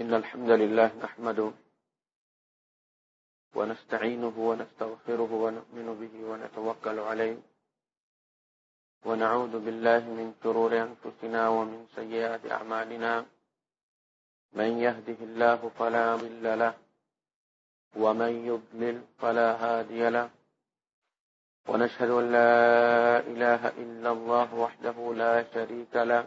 إن الحمد لله نحمده ونستعينه ونستغفره ونؤمن به ونتوكل عليه ونعوذ بالله من شرور أنفسنا ومن سيئات أعمالنا من يهده الله فلا مل له ومن يضلل فلا هادي له ونشهد أن لا إله إلا الله وحده لا شريك له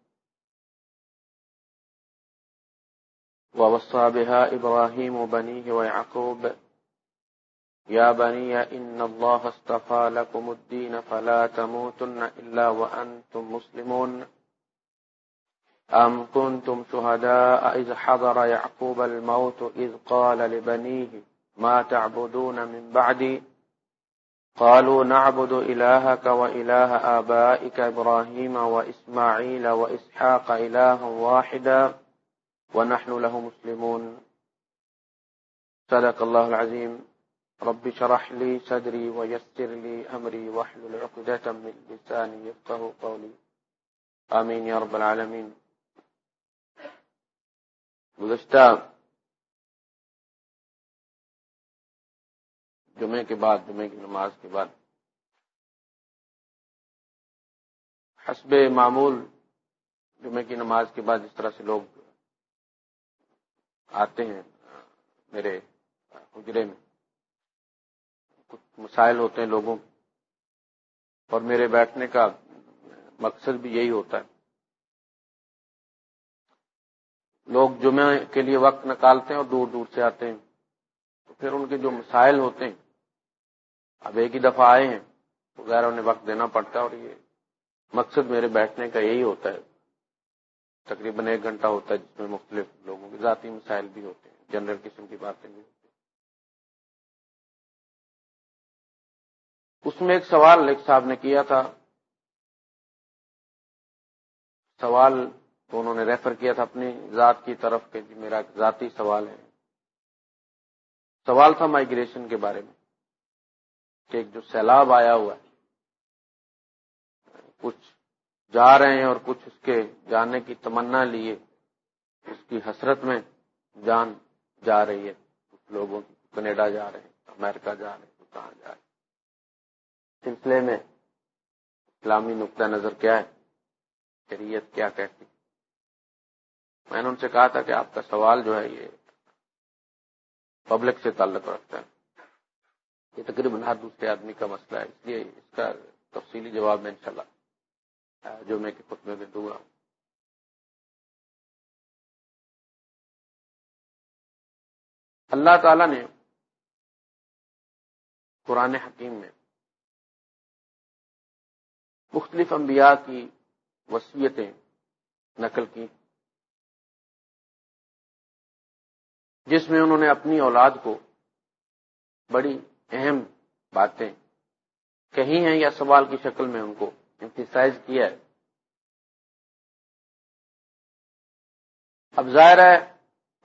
ووصى بها إبراهيم بنيه ويعقوب. يا بني، إن الله استفى لكم الدين فلا تموتن إلا وأنتم مسلمون. أم كنتم شهداء إذ حضر يعقوب الموت إذ قال لبنيه، ما تعبدون من بعدي؟ قالوا، نعبد إلهك وإله آبائك إبراهيم وإسماعيل وإسحاق إلها واحدا. ونحن له مسلمون. صدق الله العظيم. رب شرح لي صدري ويسر لي أمري وحل العقدة من لساني يفقه قولي. آمين يا رب العالمين. گزشتہ جمعے کے بعد جمعے کی نماز کے بعد حسب معمول جمعے کی نماز کے بعد جس طرح سے لوگ آتے ہیں، میرے حجرے میں۔ کچھ مسائل ہوتے ہیں لوگوں اور میرے بیٹھنے کا مقصد بھی یہی ہوتا ہے۔ لوگ جمعہ کے لیے وقت نکالتے ہیں اور دور دور سے آتے ہیں۔ تو پھر ان کے جو مسائل ہوتے ہیں، اب ایک ہی دفعہ آئے ہیں تو غیر انہیں وقت دینا پڑتا ہے۔ اور یہ مقصد میرے بیٹھنے کا یہی ہوتا ہے۔ تقریباً ایک گھنٹہ ہوتا ہے جس میں مختلف لوگوں کے ذاتی مسائل بھی ہوتے ہیں، جنرل قسم کی باتیں بھی ہوتی ہیں۔ اس میں ایک سوال ایک صاحب نے کیا تھا۔ سوال تو انہوں نے ریفر کیا تھا اپنی ذات کی طرف کہ جی میرا ذاتی سوال ہے۔ سوال تھا مائگریشن کے بارے میں کہ ایک جو سیلاب آیا ہوا ہے، کچھ جا رہے ہیں اور کچھ اس کے جانے کی تمنا لیے اس کی حسرت میں جان جا رہی ہے۔ کچھ لوگوں کی کینیڈا جا رہے ہیں، امریکہ جا رہے ہیں کہاں جا رہے ہیں۔ سلسلے میں اسلامی نقطۂ نظر کیا ہے؟ شریعت کیا کہتی میں نے ان سے کہا تھا کہ آپ کا سوال جو ہے یہ پبلک سے تعلق رکھتا ہے۔ یہ تقریباً ہر دوسرے آدمی کا مسئلہ ہے، اس لیے اس کا تفصیلی جواب میں انشاءاللہ جو میں خطبے میں دوں گا اللہ تعالی نے قرآن حکیم میں مختلف انبیاء کی وصیتیں نقل کی، جس میں انہوں نے اپنی اولاد کو بڑی اہم باتیں کہی ہیں یا سوال کی شکل میں ان کو امفیسائز کیا ہے۔ اب ظاہر ہے،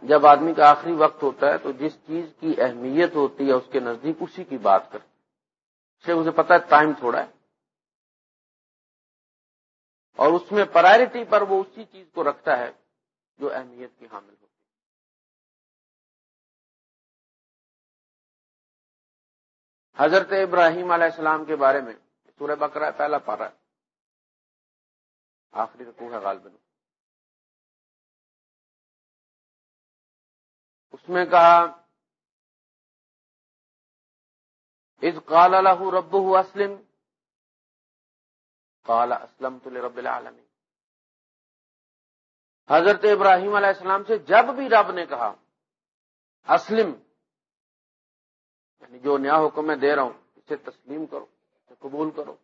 جب آدمی کا آخری وقت ہوتا ہے تو جس چیز کی اہمیت ہوتی ہے اس کے نزدیک اسی کی بات کرتے سے اسے پتا ہے ٹائم تھوڑا ہے۔ اور اس میں پرائرٹی پر وہ اسی چیز کو رکھتا ہے جو اہمیت کی حامل ہوتی ہے۔ حضرت ابراہیم علیہ السلام کے بارے میں سورہ بکرا پہلا پارا ہے۔ آخری رکوع ہے غالب اس میں کہا اس قال الح رب اسلم قال اسلم تو العالمین حضرت ابراہیم علیہ السلام سے جب بھی رب نے کہا، اسلم یعنی جو نیا حکم میں دے رہا ہوں، اسے تسلیم کرو، اسے قبول کرو۔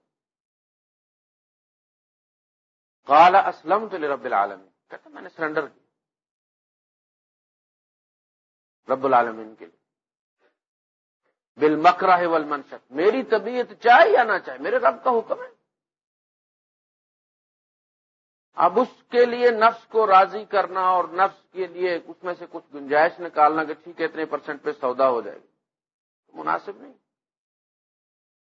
قال اسلم تو رب العالمین کہتا میں نے سرنڈر کیا۔ رب العالمین کے لیے۔ بل مکرا ہے ول منشک میری طبیعت چاہے یا نہ چاہے، میرے رب کا حکم ہے۔ اب اس کے لیے نفس کو راضی کرنا اور نفس کے لیے اس میں سے کچھ گنجائش نکالنا کہ ٹھیک ہے، اتنے پرسنٹ پہ سودا ہو جائے گی۔ مناسب نہیں۔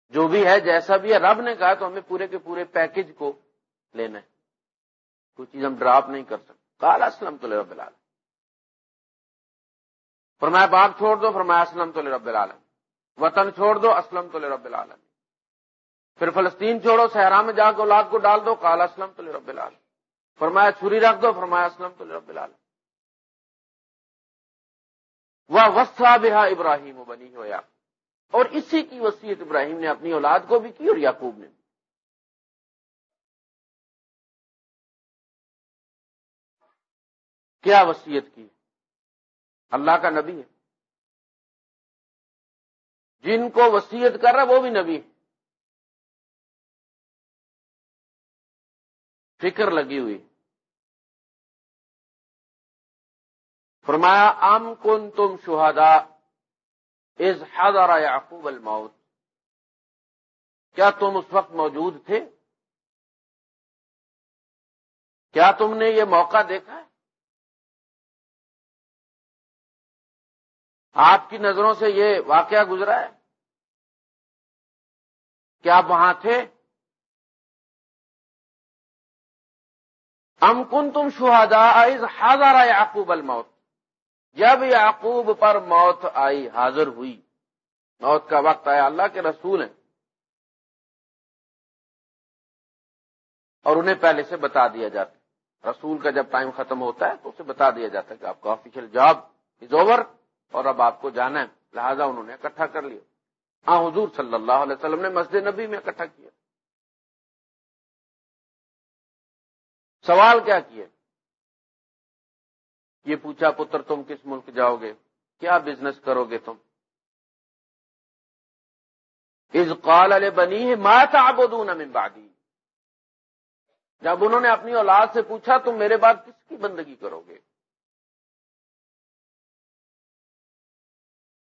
جو بھی ہے، جیسا بھی ہے، رب نے کہا تو ہمیں پورے کے پورے پیکج کو لینا ہے۔ کوئی چیز ہم ڈراپ نہیں کر سکتے۔ کال اسلم تو رب العالم فرمایا، باپ چھوڑ دو، فرمایا اسلم تو رب العالم وطن چھوڑ دو اسلم تو رب العالم پھر فلسطین چھوڑو، صحرا میں جا کے اولاد کو ڈال دو کال اسلم تو رب العالم فرمایا، چھری رکھ دو، فرمایا اسلم تو رب العالم وہ وسا بہا ابراہیم بنی ہوا اور اسی کی وصیت ابراہیم نے اپنی اولاد کو بھی کی اور یعقوب نے بھی۔ کیا وصیت کی؟ اللہ کا نبی ہے۔ جن کو وسیعت کر رہا وہ بھی نبی ہے۔ فکر لگی ہوئی۔ فرمایا، ام کن تم شہادا از حضر یعقوب الموت۔ کیا تم اس وقت موجود تھے؟ کیا تم نے یہ موقع دیکھا ہے؟ آپ کی نظروں سے یہ واقعہ گزرا ہے؟ کیا آپ وہاں تھے؟ ام کن تم شہادا ہزارہ یعقوب الموت۔ جب یعقوب پر موت آئی، حاضر ہوئی۔ موت کا وقت آیا، اللہ کے رسول ہیں۔ اور انہیں پہلے سے بتا دیا جاتا رسول کا جب ٹائم ختم ہوتا ہے تو اسے بتا دیا جاتا ہے کہ آپ کا آفیشیل جاب از اوور اور اب آپ کو جانا ہے، لہذا انہوں نے اکٹھا کر لیا۔ ہاں حضور صلی اللہ علیہ وسلم نے مسجد نبی میں اکٹھا کیا۔ سوال کیا کیے یہ پوچھا، پتر، تم کس ملک جاؤ گے؟ کیا بزنس کرو گے تم؟ از قال علیہ بنی ہے مات بادی جب انہوں نے اپنی اولاد سے پوچھا، تم میرے بعد کس کی بندگی کرو گے؟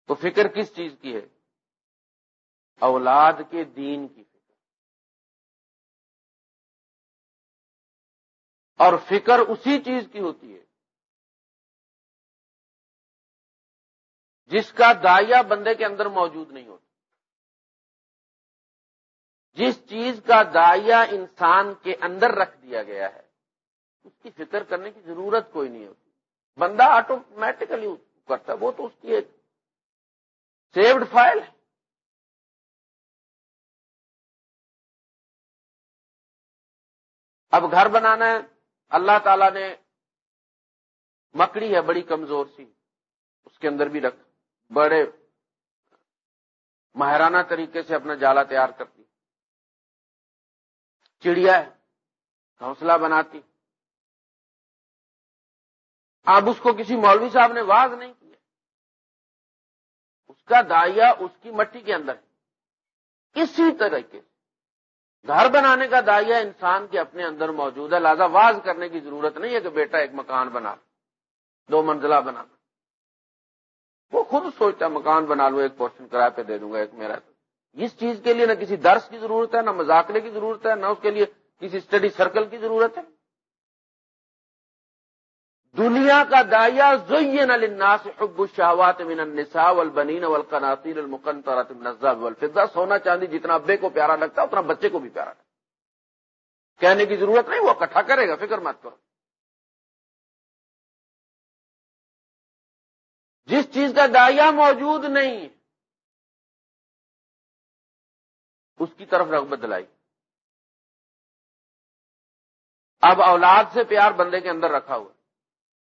تو فکر کس چیز کی ہے؟ اولاد کے دین کی فکر۔ اور فکر اسی چیز کی ہوتی ہے جس کا دائیا بندے کے اندر موجود نہیں ہوتا۔ جس چیز کا دائیا انسان کے اندر رکھ دیا گیا ہے، اس کی فکر کرنے کی ضرورت کوئی نہیں ہوتی۔ بندہ آٹومیٹکلی کرتا ہے، وہ تو اس کی ایک سیوڈ فائل اب گھر بنانا ہے۔ اللہ تعالی نے مکڑی ہے، بڑی کمزور سی۔ اس کے اندر بھی رکھ۔ بڑے ماہرانہ طریقے سے اپنا جالا تیار کرتی چڑیا ہے، گھونسلہ بناتی۔ اب اس کو کسی مولوی صاحب نے واز نہیں۔ کا دائیا اس کی مٹی کے اندر ہے۔ اسی طریقے گھر بنانے کا دائیا انسان کے اپنے اندر موجود ہے۔ لہذا واز کرنے کی ضرورت نہیں ہے کہ بیٹا ایک مکان بنا دو منزلہ بنانا وہ خود سوچتا ہے، مکان بنا لو، ایک پورشن کرایہ پہ دے دوں گا، ایک میرا۔ اس چیز کے لیے نہ کسی درس کی ضرورت ہے، نہ مذاکرے کی ضرورت ہے، نہ اس کے لیے کسی اسٹڈی سرکل کی ضرورت ہے۔ دنیا کا دائیا زین للناس حب الشہوات من النساء والبنین والقناطیر المقنطرۃ من الذهب والفضہ۔ سونا چاندی جتنا ابے کو پیارا لگتا ہے، اتنا بچے کو بھی پیارا لگتا کہنے کی ضرورت نہیں، وہ اکٹھا کرے گا، فکر مت کرو۔ جس چیز کا دائیا موجود نہیں، اس کی طرف رغبت دلائی۔ اب اولاد سے پیار بندے کے اندر رکھا ہوا۔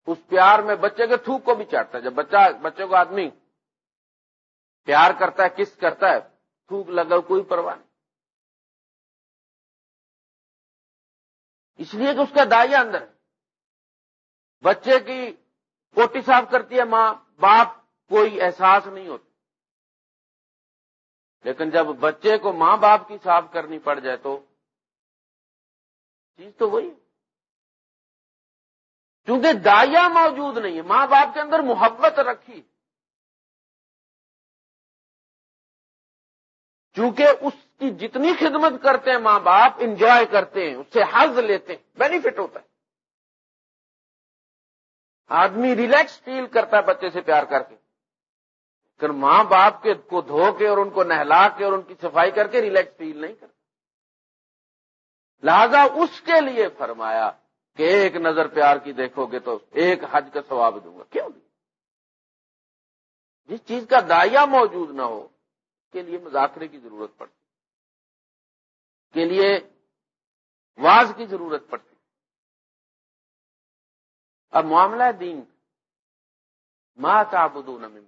اس پیار میں بچے کے تھوک کو بھی چاٹتا ہے۔ جب بچہ، بچے کو آدمی پیار کرتا ہے، کس کرتا ہے، تھوک لگا کوئی پرواہ نہیں۔ اس لیے کہ اس کا دائیا اندر ہے۔ بچے کی کوٹی صاف کرتی ہے ماں، باپ کوئی احساس نہیں ہوتا۔ لیکن جب بچے کو ماں باپ کی صاف کرنی پڑ جائے تو چیز تو وہی کیونکہ دایا موجود نہیں ہے، ماں باپ کے اندر محبت رکھی۔ چونکہ اس کی جتنی خدمت کرتے ہیں ماں باپ انجوائے کرتے ہیں، اس سے حض لیتے ہیں بینیفٹ ہوتا ہے۔ آدمی ریلیکس فیل کرتا ہے بچے سے پیار کر کے۔ پھر ماں باپ کے کو دھو کے اور ان کو نہلا کے اور ان کی صفائی کر کے ریلیکس فیل نہیں کرتا۔ لہذا اس کے لیے فرمایا کہ ایک نظر پیار کی دیکھو گے تو ایک حج کا ثواب دوں گا۔ کیوں نہیں جس چیز کا دائیا موجود نہ ہو کے لیے مذاکرے کی ضرورت پڑتی۔ کے لیے واز کی ضرورت پڑتی۔ اب معاملہ دین ماں تعبدون من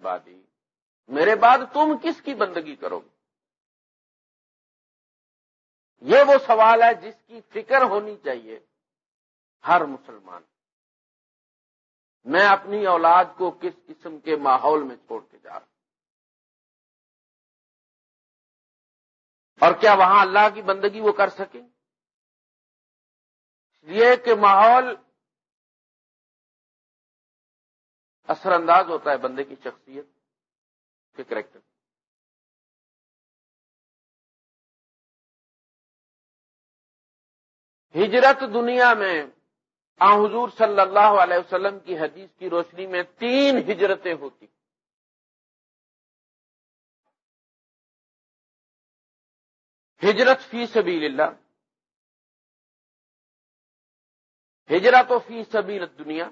میرے بعد تم کس کی بندگی کرو گے؟ یہ وہ سوال ہے جس کی فکر ہونی چاہیے۔ ہر مسلمان۔ میں اپنی اولاد کو کس قسم کے ماحول میں چھوڑ کے جا رہا ہوں؟ اور کیا وہاں اللہ کی بندگی وہ کر سکیں؟ یہ کہ ماحول اثر انداز ہوتا ہے بندے کی شخصیت کے کریکٹر۔ ہجرت دنیا میں آ حضور صلی اللہ علیہ وسلم کی حدیث کی روشنی میں تین ہجرتیں ہوتی۔ ہجرت فی سبیل اللہ ہجرت و فی سبیل دنیا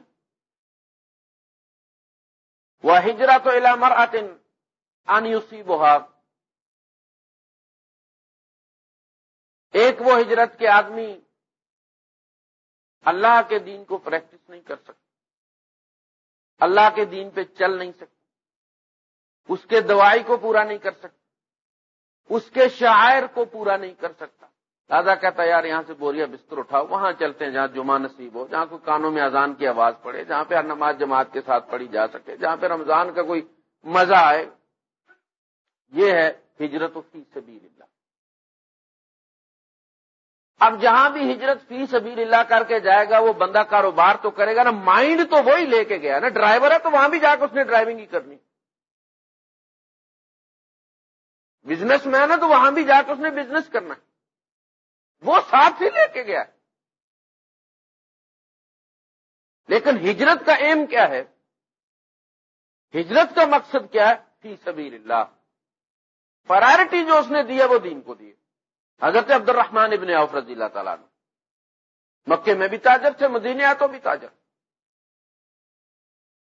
وہ ہجرت و علامر آتن انیوسی بہار ایک وہ ہجرت کے آدمی اللہ کے دین کو پریکٹس نہیں کر سکتے۔ اللہ کے دین پہ چل نہیں سکتے۔ اس کے دوائی کو پورا نہیں کر سکتے۔ اس کے شاعر کو پورا نہیں کر سکتا۔ دادا کہتا یار، یہاں سے بوریا بستر اٹھاؤ، وہاں چلتے ہیں جہاں جمعہ نصیب ہو، جہاں کوئی کانوں میں اذان کی آواز پڑے، جہاں پہ ہر نماز جماعت کے ساتھ پڑھی جا سکے، جہاں پہ رمضان کا کوئی مزہ آئے۔ یہ ہے ہجرت و فی سبیل اللہ۔ اب جہاں بھی ہجرت فی سبیل اللہ کر کے جائے گا، وہ بندہ کاروبار تو کرے گا نا، مائنڈ تو وہی لے کے گیا نا، ڈرائیور ہے تو وہاں بھی جا کے اس نے ڈرائیونگ ہی کرنی۔ بزنس مین ہے تو وہاں بھی جا کے اس نے بزنس کرنا وہ ساتھ ہی لے کے گیا۔ لیکن ہجرت کا ایم کیا ہے؟ ہجرت کا مقصد کیا ہے؟ فی سبیل اللہ۔ پرائرٹی جو اس نے دی ہے، وہ دین کو دی حضرت عبد الرحمان ابن عوف رضی اللہ تعالیٰ نے مکے میں بھی تاجر تھے مدینے آ تو بھی تاجر۔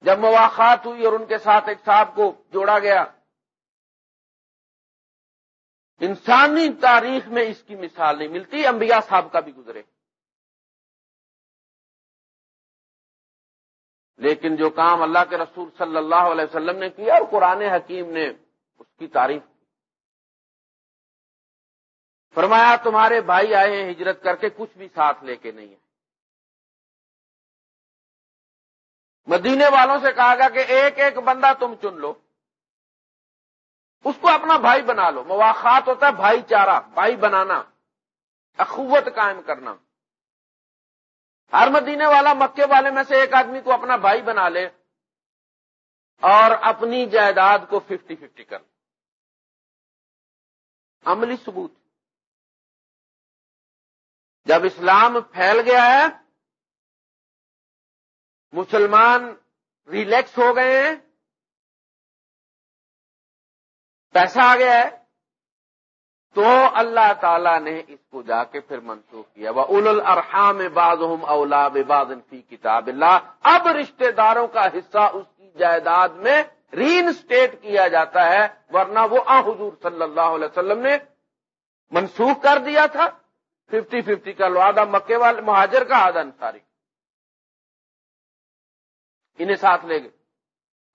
جب مواقعات ہوئی اور ان کے ساتھ ایک صاحب کو جوڑا گیا، انسانی تاریخ میں اس کی مثال نہیں ملتی، انبیاء صاحب کا بھی گزرے۔ لیکن جو کام اللہ کے رسول صلی اللہ علیہ وسلم نے کیا، اور قرآن حکیم نے اس کی تعریف فرمایا تمہارے بھائی آئے ہیں ہجرت کر کے، کچھ بھی ساتھ لے کے نہیں ہے مدینے والوں سے کہا گیا کہ ایک ایک بندہ تم چن لو۔ اس کو اپنا بھائی بنا لو۔ مواقعات ہوتا ہے بھائی چارہ، بھائی بنانا، اخوت قائم کرنا۔ ہر مدینے والا مکے والے میں سے ایک آدمی کو اپنا بھائی بنا لے اور اپنی جائیداد کو ففٹی ففٹی کر۔ عملی ثبوت۔ جب اسلام پھیل گیا ہے، مسلمان ریلیکس ہو گئے ہیں، پیسہ آ گیا ہے، تو اللہ تعالیٰ نے اس کو جا کے پھر منسوخ کیا۔ وہ اول الرحام باز اولا باز فی کتاب اللہ۔ اب رشتہ داروں کا حصہ اس کی جائیداد میں ری انسٹیٹ کیا جاتا ہے، ورنہ وہ آ حضور صلی اللہ علیہ وسلم نے منسوخ کر دیا تھا۔ ففٹی ففٹی کا لو آدھا مکے والے مہاجر کا آدھا انصاری انہیں ساتھ لے گئے۔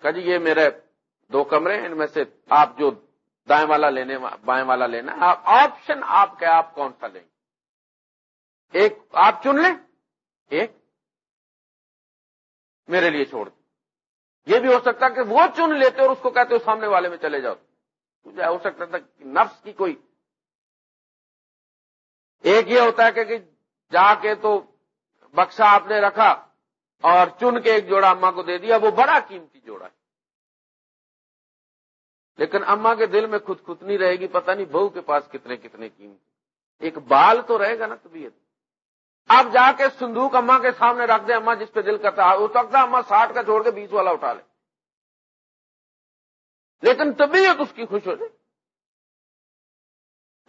کہ جی یہ میرے دو کمرے ان میں سے آپ جو دائیں والا لینے، بائیں والا لینا آپشن آپ کا آپ کون سا لیں؟ گے ایک آپ چن لیں، ایک میرے لیے چھوڑ دیں۔ یہ بھی ہو سکتا کہ وہ چن لیتے اور اس کو کہتے ہو سامنے والے میں چلے جاؤ۔ ہو سکتا تھا نفس کی کوئی ایک یہ ہوتا ہے کہ جا کے تو بکسا آپ نے رکھا اور چن کے ایک جوڑا اما کو دے دیا، وہ بڑا قیمتی جوڑا ہے۔ لیکن اما کے دل میں خود خود رہے گی، پتہ نہیں بہو کے پاس کتنے کتنے قیمت ایک بال تو رہے گا نا طبیعت۔ آپ جا کے صندوق اما کے سامنے رکھ دیں اما جس پہ دل کرتا ہے اس وقت اما ساٹھ کا چھوڑ کے بیس والا اٹھا لے۔ لیکن طبیعت اس کی خوش ہو جائے۔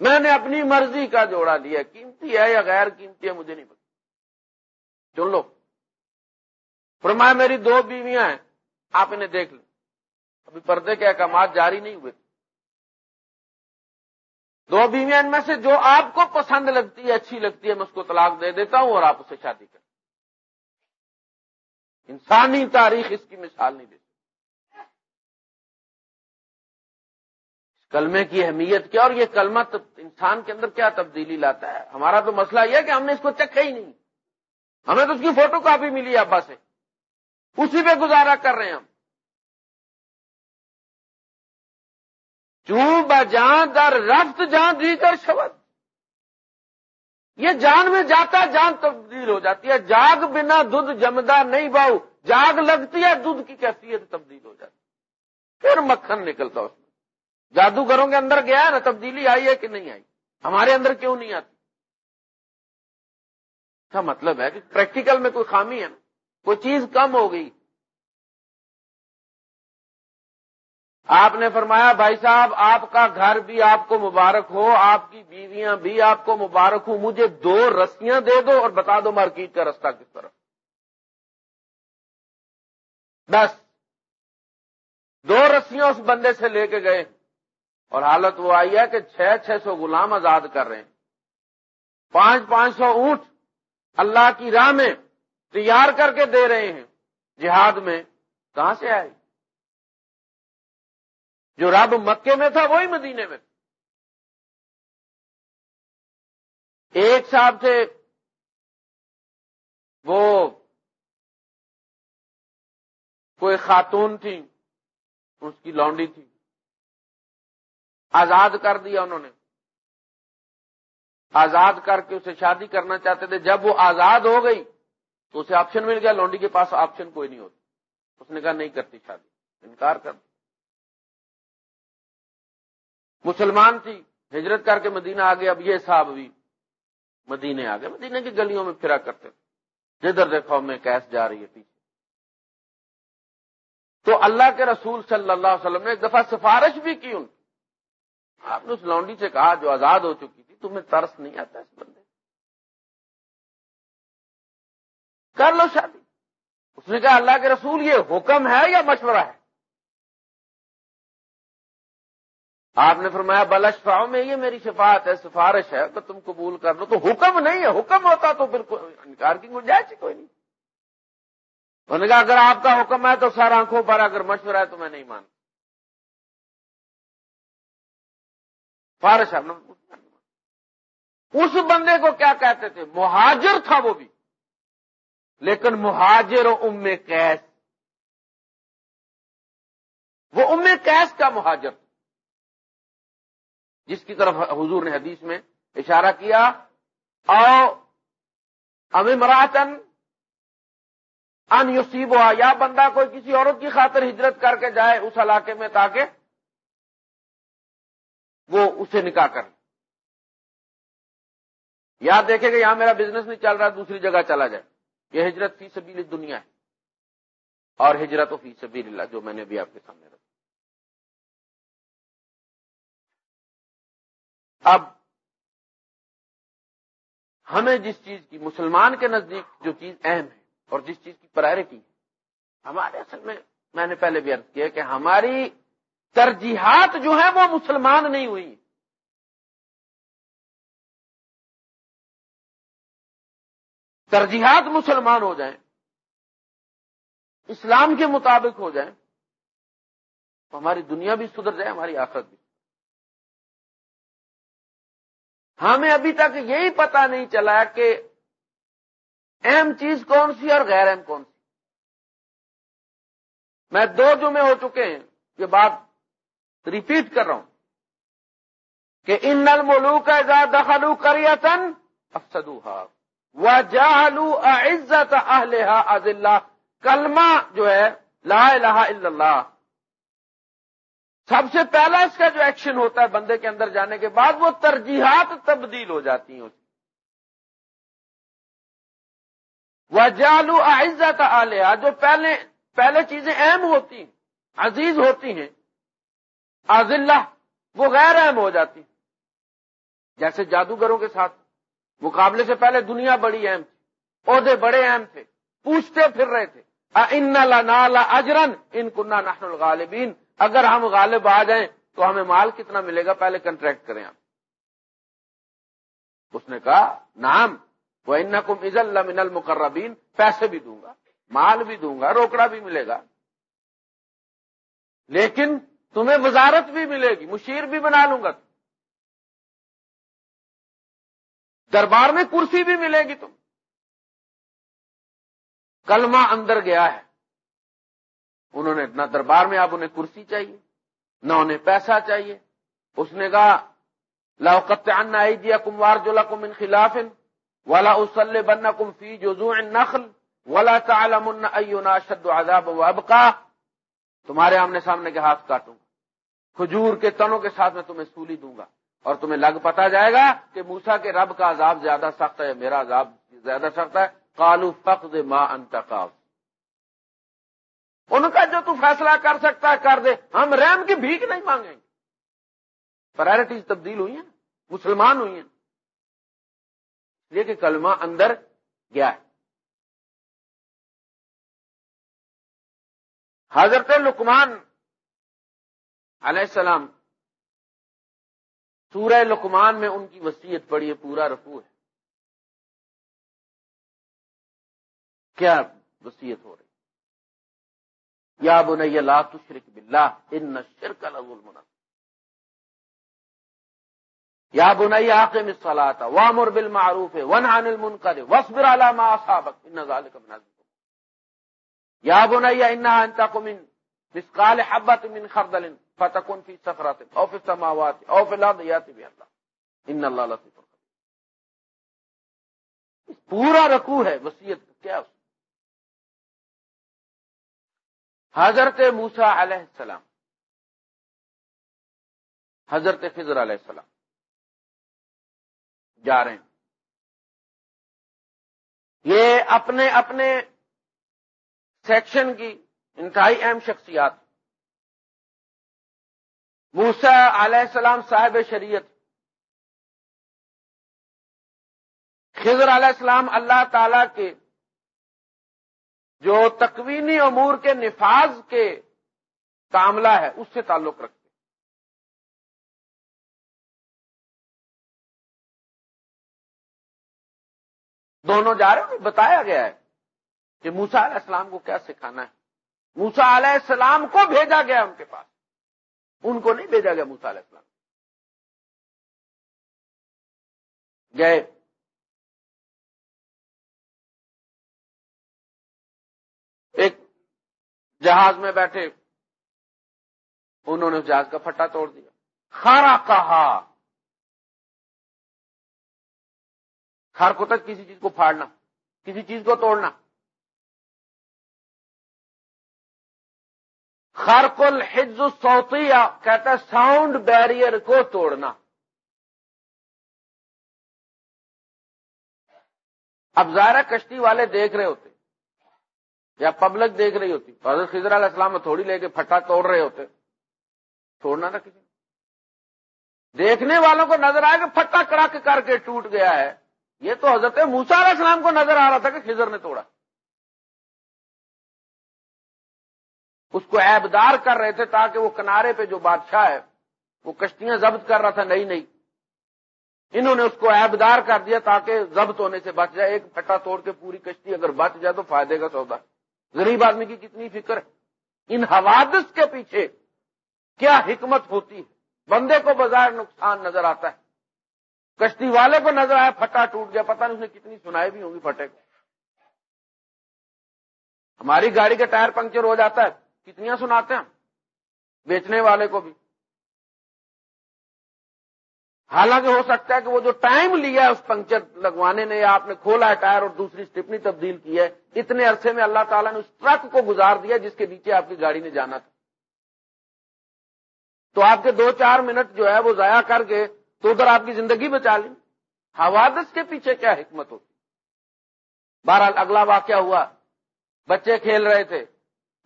میں نے اپنی مرضی کا جوڑا لیا قیمتی ہے یا غیر قیمتی ہے مجھے نہیں پتا۔ چن لو فرمایا، میری دو بیویاں ہیں، آپ انہیں دیکھ لیں۔ ابھی پردے کے احکامات جاری نہیں ہوئے۔ دو بیویاں ان میں سے جو آپ کو پسند لگتی ہے، اچھی لگتی ہے، میں اس کو طلاق دے دیتا ہوں اور آپ اسے شادی کر۔ انسانی تاریخ اس کی مثال نہیں دیتی۔ کلمے کی اہمیت کیا اور یہ کلمہ انسان کے اندر کیا تبدیلی لاتا ہے؟ ہمارا تو مسئلہ یہ ہے کہ ہم نے اس کو چکھا ہی نہیں۔ ہمیں تو اس کی فوٹو کاپی ملی ابا سے۔ اسی پہ گزارا کر رہے ہیں ہم۔ چون جان در رفت جان دی کر شبد یہ جان میں جاتا، جان تبدیل ہو جاتی ہے۔ جاگ بنا دودھ جمدا نہیں باؤ۔ جاگ لگتی ہے، دودھ کی کیفیت تبدیل ہو جاتی پھر مکھن نکلتا اس میں۔ جادوگروں کے اندر گیا ہے نا تبدیلی آئی ہے کہ نہیں آئی؟ ہمارے اندر کیوں نہیں آتی؟ کا مطلب ہے کہ پریکٹیکل میں کوئی خامی ہے؟ نا کوئی چیز کم ہو گئی۔ آپ نے فرمایا، بھائی صاحب، آپ کا گھر بھی آپ کو مبارک ہو، آپ کی بیویاں بھی آپ کو مبارک ہو مجھے دو رسیاں دے دو اور بتا دو مارکیٹ کا رستہ کس طرف بس، دو رسیاں اس بندے سے لے کے گئے۔ اور حالت وہ آئی ہے کہ چھ چھ سو غلام آزاد کر رہے ہیں۔ پانچ پانچ سو اونٹ اللہ کی راہ میں تیار کر کے دے رہے ہیں۔ جہاد میں کہاں سے آئے؟ جو رب مکے میں تھا وہی مدینے میں ایک صاحب سے وہ کوئی خاتون تھی، اس کی لانڈی تھی۔ آزاد کر دیا انہوں نے۔ آزاد کر کے اسے شادی کرنا چاہتے تھے۔ جب وہ آزاد ہو گئی تو اسے آپشن مل گیا۔ لونڈی کے پاس آپشن کوئی نہیں ہوتا۔ اس نے کہا نہیں کرتی شادی۔ انکار کر مسلمان تھی۔ ہجرت کر کے مدینہ آ گیا۔ اب یہ صاحب بھی مدینے آ گئے۔ مدینے کی گلیوں میں پھرا کرتے تھے۔ جدھر دیکھو میں کیس جا رہی ہے پیچھے۔ تو اللہ کے رسول صلی اللہ علیہ وسلم نے ایک دفعہ سفارش بھی کی ان آپ نے اس لانڈی سے کہا جو آزاد ہو چکی تھی، تمہیں ترس نہیں آتا اس بندے کر لو شادی۔ اس نے کہا، اللہ کے رسول، یہ حکم ہے یا مشورہ ہے؟ آپ نے فرمایا بلشفاؤں میں یہ میری شفاعت ہے، سفارش ہے تو تم قبول کر لو تو حکم نہیں ہے، حکم ہوتا تو بالکل انکار کی گنجائش کوئی نہیں۔ انہوں نے کہا، اگر آپ کا حکم ہے تو سر آنکھوں پر، اگر مشورہ ہے تو میں نہیں مانتا۔ فارش اس بندے کو کیا کہتے تھے؟ مہاجر تھا وہ بھی۔ لیکن مہاجر ام کیس وہ ام کیس کا مہاجر جس کی طرف حضور نے حدیث میں اشارہ کیا او ام مراتن ان یوسیب ہوا یا بندہ کوئی کسی عورت کی خاطر ہجرت کر کے جائے اس علاقے میں تاکہ وہ اسے نکاح کر یا دیکھے کہ یہاں میرا بزنس نہیں چل رہا، دوسری جگہ چلا جائے۔ یہ ہجرت فی سبیل دنیا ہے۔ اور ہجرت و فی سبیل اللہ جو میں نے بھی آپ کے سامنے رکھا۔ اب ہمیں جس چیز کی، مسلمان کے نزدیک جو چیز اہم ہے اور جس چیز کی پرائرٹی ہے، ہمارے اصل میں میں نے پہلے بھی عرض کیا کہ ہماری ترجیحات جو ہیں وہ مسلمان نہیں ہوئی۔ ترجیحات مسلمان ہو جائیں، اسلام کے مطابق ہو جائیں، تو ہماری دنیا بھی سدھر جائے، ہماری آخرت بھی۔ ہمیں ابھی تک یہی پتا نہیں چلا کہ اہم چیز کون سی اور غیر اہم کون سی۔ میں دو جمعے ہو چکے ہیں، یہ بات ریپیٹ کر رہا ہوں کہ ان نل ملو کا دخلو کریتن افسدو وہ جہلو عزت اہل کلمہ جو ہے لا الہ الا اللہ سب سے پہلا اس کا جو ایکشن ہوتا ہے بندے کے اندر جانے کے بعد وہ ترجیحات تبدیل ہو جاتی ہیں وہ جالو عزت آلیہ جو پہلے پہلے چیزیں اہم ہوتی ہیں عزیز ہوتی ہیں آزلہ وہ غیر اہم ہو جاتی۔ جیسے جادوگروں کے ساتھ، مقابلے سے پہلے دنیا بڑی اہم تھی، عہدے بڑے اہم تھے، پوچھتے پھر رہے تھے ان اجرن ان کنہ نحن الغالبین اگر ہم غالب آ جائیں تو ہمیں مال کتنا ملے گا؟ پہلے کنٹریکٹ کریں آپ۔ اس نے کہا نام وہ ان کم از من المقربین پیسے بھی دوں گا، مال بھی دوں گا، روکڑا بھی ملے گا۔ لیکن تمہیں وزارت بھی ملے گی، مشیر بھی بنا لوں گا۔ دربار میں کرسی بھی ملے گی تم۔ کلمہ اندر گیا ہے۔ انہوں نے نہ دربار میں اب انہیں کرسی چاہیے، نہ انہیں پیسہ چاہیے۔ اس نے کہا لاقت آئی جی کموار جو لکم ان خلاف والا اسلح بننا کم فی جو نخل ولا تعلم ایونا شد عذاب و ابقا۔ تمہارے آمنے سامنے کے ہاتھ کاٹوں گا۔ کھجور کے تنوں کے ساتھ میں تمہیں سولی دوں گا۔ اور تمہیں لگ پتا جائے گا کہ موسا کے رب کا عذاب زیادہ سخت ہے میرا عذاب زیادہ سخت ہے۔ کالو فخ ماں انتقاب ان کا جو تو فیصلہ کر سکتا ہے، کر دے۔ ہم ریم کی بھیک نہیں مانگیں گے۔ پرائرٹیز تبدیل ہوئی ہیں، مسلمان ہوئی ہیں۔ یہ کہ کلمہ اندر گیا ہے۔ حضرت لکمان علیہ السلام، سورہ لکمان میں ان کی وسیعت پڑی ہے، پورا رفو ہے۔ کیا وسیعت ہو رہی؟ یا بنی لا تشرک باللہ، ان الشرک لظلم یا بنی عاقم الصلاة، وامر بالمعروف ونهى عن المنکر، واصبر على ما اصابك ان ذلك من عزم یا بنی انها ان تقم من مثقال من خردل فتكن في صخرة او في السماوات او في الارض ياتي بها الله. ان الله لطيف پورا رکوع ہے، وصیت، کیا اس؟ حضرت موسا علیہ السلام، حضرت خضر علیہ السلام، جا رہے ہیں۔ یہ اپنے اپنے سیکشن کی انتہائی اہم شخصیات موسا علیہ السلام صاحب شریعت۔ خضر علیہ السلام اللہ تعالی کے جو تکوینی امور کے نفاذ کے معاملہ ہے، اس سے تعلق رکھتے دونوں جا رہے ہیں، بتایا گیا ہے۔ کہ موسا علیہ السلام کو کیا سکھانا ہے؟ موسا علیہ السلام کو بھیجا گیا ان کے پاس۔ ان کو نہیں بھیجا گیا موسا علیہ السلام۔ گئے۔ ایک جہاز میں بیٹھے۔ انہوں نے اس جہاز کا پھٹا توڑ دیا۔ خارا کہا۔ خار کو تک کسی چیز کو پھاڑنا، کسی چیز کو توڑنا۔ خرکل حج سوتیا کہتا ہے ساؤنڈ بیریئر کو توڑنا۔ اب ظاہر کشتی والے دیکھ رہے ہوتے، یا پبلک دیکھ رہی ہوتی، حضرت خضر علیہ السلام میں تھوڑی لے کے پھٹا توڑ رہے ہوتے۔ چھوڑنا تھا کسی۔ دیکھنے والوں کو نظر آئے کہ پھٹا کڑک کر کے ٹوٹ گیا ہے۔ یہ تو حضرت موسا علیہ السلام کو نظر آ رہا تھا کہ خضر نے توڑا۔ اس کو ایبدار کر رہے تھے تاکہ وہ کنارے پہ جو بادشاہ ہے، وہ کشتیاں ضبط کر رہا تھا نئی نئی انہوں نے اس کو ایبدار کر دیا تاکہ ضبط ہونے سے بچ جائے، ایک پھٹا توڑ کے پوری کشتی اگر بچ جائے تو فائدے کا سودا۔ غریب آدمی کی کتنی فکر ہے؟ ان حوادث کے پیچھے کیا حکمت ہوتی ہے؟ بندے کو بظاہر نقصان نظر آتا ہے۔ کشتی والے کو نظر آیا، پھٹا ٹوٹ گیا، پتہ نہیں اس نے کتنی سنائی بھی ہوں گی پھٹے کو۔ ہماری گاڑی کا ٹائر پنکچر ہو جاتا ہے۔ کتنی سناتے ہیں بیچنے والے کو بھی۔ حالانکہ ہو سکتا ہے کہ وہ جو ٹائم لیا ہے اس پنکچر لگوانے نے یا آپ نے کھولا ہے ٹائر اور دوسری اسٹپنی تبدیل کی ہے۔ اتنے عرصے میں اللہ تعالیٰ نے اس ٹرک کو گزار دیا جس کے نیچے آپ کی گاڑی نے جانا تھا۔ تو آپ کے دو چار منٹ جو ہے وہ ضائع کر کے تو ادھر آپ کی زندگی بچا لیں حوادث کے پیچھے کیا حکمت ہوتی؟ بہرحال اگلا واقعہ ہوا۔ بچے کھیل رہے تھے۔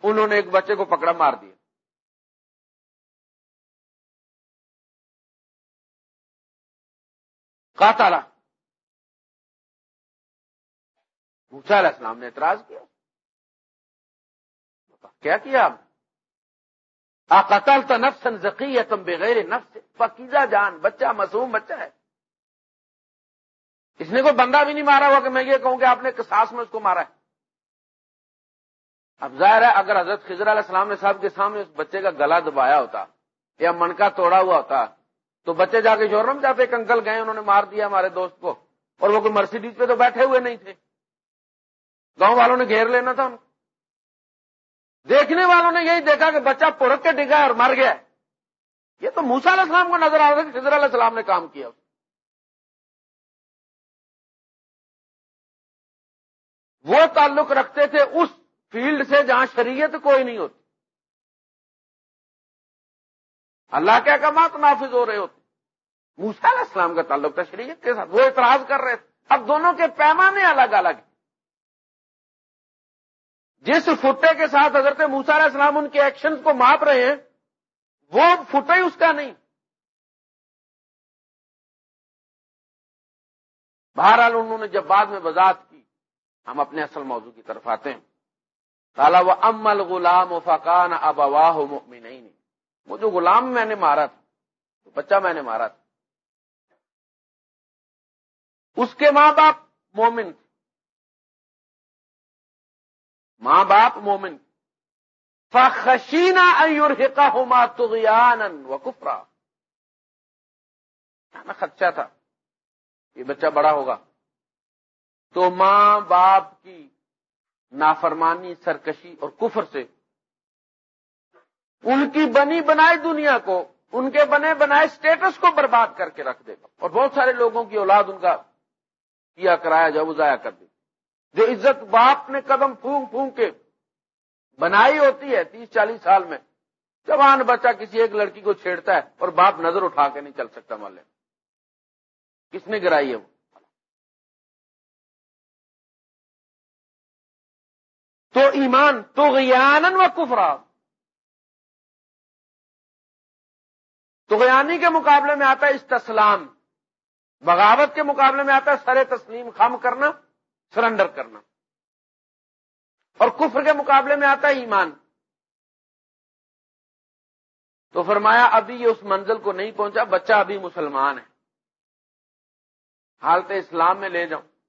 انہوں نے ایک بچے کو پکڑا، مار دیا۔ کاتا موسا علیہ السلام نے اعتراض کیا۔ کیا کیا؟ آپ قتل تو نفسن ذکی ہے تم بغیر نفس۔ پکیزہ جان، بچہ، معصوم بچہ ہے۔ اس نے کوئی بندہ بھی نہیں مارا ہوا کہ میں یہ کہوں کہ آپ نے ساس میں اس کو مارا ہے۔ اب ظاہر ہے اگر حضرت خضر علیہ السلام نے صاحب کے سامنے اس بچے کا گلا دبایا ہوتا یا منکا توڑا ہوا ہوتا تو بچے جا کے شورم جاتے ایک انکل گئے، انہوں نے مار دیا ہمارے دوست کو اور وہ کوئی مرسیڈیز پہ تو بیٹھے ہوئے نہیں تھے۔ گاؤں والوں نے گھیر لینا تھا۔ ان کو دیکھنے والوں نے یہی دیکھا کہ بچہ پڑک کے ڈگا اور مر گیا یہ تو موسا علیہ السلام کو نظر آ رہا کہ خضر علیہ السلام نے کام کیا۔ وہ تعلق رکھتے تھے اس فیلڈ سے جہاں شریعت کوئی نہیں ہوتی۔ اللہ کے احکامات نافذ ہو رہے ہوتے۔ موسا علیہ السلام کا تعلق تھا شریعت کے ساتھ، وہ اعتراض کر رہے تھے۔ اب دونوں کے پیمانے الگ الگ جس فٹے کے ساتھ حضرت موسا علیہ السلام ان کے ایکشن کو ماپ رہے ہیں، وہ فٹے ہی اس کا نہیں۔ بہرحال انہوں نے جب بعد میں وضاحت کی، ہم اپنے اصل موضوع کی طرف آتے ہیں۔ تالا وہ امل غلام و فقان اب اواہ وہ جو غلام میں نے مارا تھا بچہ میں نے مارا تھا اس کے ماں باپ مومن تھے ماں باپ مومن فخشینا ایورحقہما تغیانا و کفرا خدشہ تھا یہ بچہ بڑا ہوگا تو ماں باپ کی نافرمانی، سرکشی اور کفر سے۔ ان کی بنی بنائی دنیا کو، ان کے بنے بنائے سٹیٹس کو برباد کر کے رکھ دے گا۔ اور بہت سارے لوگوں کی اولاد ان کا کیا کرایا جب وہ ضائع کر دے۔ جو عزت باپ نے قدم پھونک پھونک کے بنائی ہوتی ہے، تیس چالیس سال میں، جوان بچہ کسی ایک لڑکی کو چھیڑتا ہے اور باپ نظر اٹھا کے نہیں چل سکتا مالے کس نے گرائی ہے وہ؟ تو ایمان، تو غیان و کفرا. تو غیانی کے مقابلے میں آتا ہے استسلام، بغاوت کے مقابلے میں آتا ہے سر تسلیم، خم کرنا، سرنڈر کرنا. اور کفر کے مقابلے میں آتا ہے ایمان. تو فرمایا، ابھی یہ اس منزل کو نہیں پہنچا، بچہ ابھی مسلمان ہے. حالت اسلام میں لے جاؤں.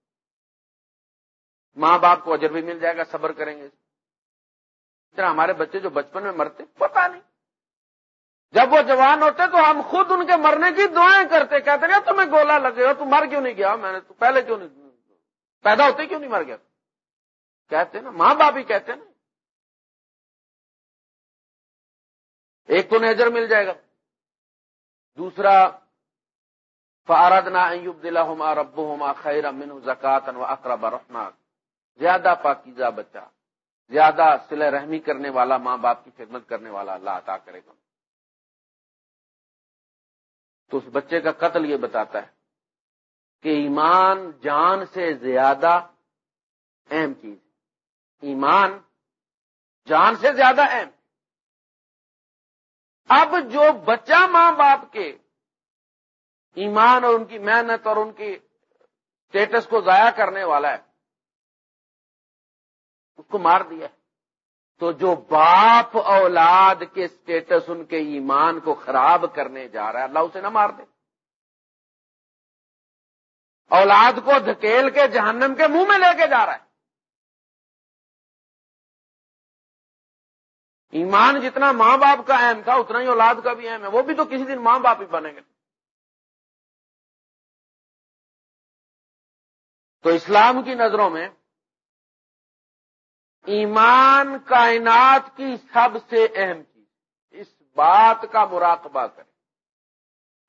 ماں باپ کو اجر بھی مل جائے گا، صبر کریں گے۔ ہمارے بچے جو بچپن میں مرتے، پتا نہیں۔ جب وہ جوان ہوتے تو ہم خود ان کے مرنے کی دعائیں کرتے، کہتے ہیں تمہیں گولا لگے ہو تو مر کیوں نہیں گیا؟ میں نے تو پہلے کیوں نہیں، پیدا ہوتے کیوں نہیں مر گیا؟ کہتے نا، ماں باپ ہی کہتے نا۔ ایک تو نظر مل جائے گا۔ دوسرا فارد نا ایوب دلا ہوما ربو ہوما خیر امن زکات اقرب رحمان زیادہ پاکیزہ بچہ، زیادہ سلح رحمی کرنے والا، ماں باپ کی خدمت کرنے والا اللہ عطا کرے گا۔ تو اس بچے کا قتل یہ بتاتا ہے کہ ایمان جان سے زیادہ اہم چیز ایمان جان سے زیادہ اہم۔ اب جو بچہ ماں باپ کے ایمان اور ان کی محنت اور ان کی اسٹیٹس کو ضائع کرنے والا ہے اس کو مار دیا تو جو باپ اولاد کے اسٹیٹس ان کے ایمان کو خراب کرنے جا رہا ہے، اللہ اسے نہ مار دے۔ اولاد کو دھکیل کے جہنم کے منہ میں لے کے جا رہا ہے۔ ایمان جتنا ماں باپ کا اہم تھا، اتنا ہی اولاد کا بھی اہم ہے۔ وہ بھی تو کسی دن ماں باپ ہی بنیں گے۔ تو اسلام کی نظروں میں ایمان کائنات کی سب سے اہم چیز۔ اس بات کا مراقبہ کریں۔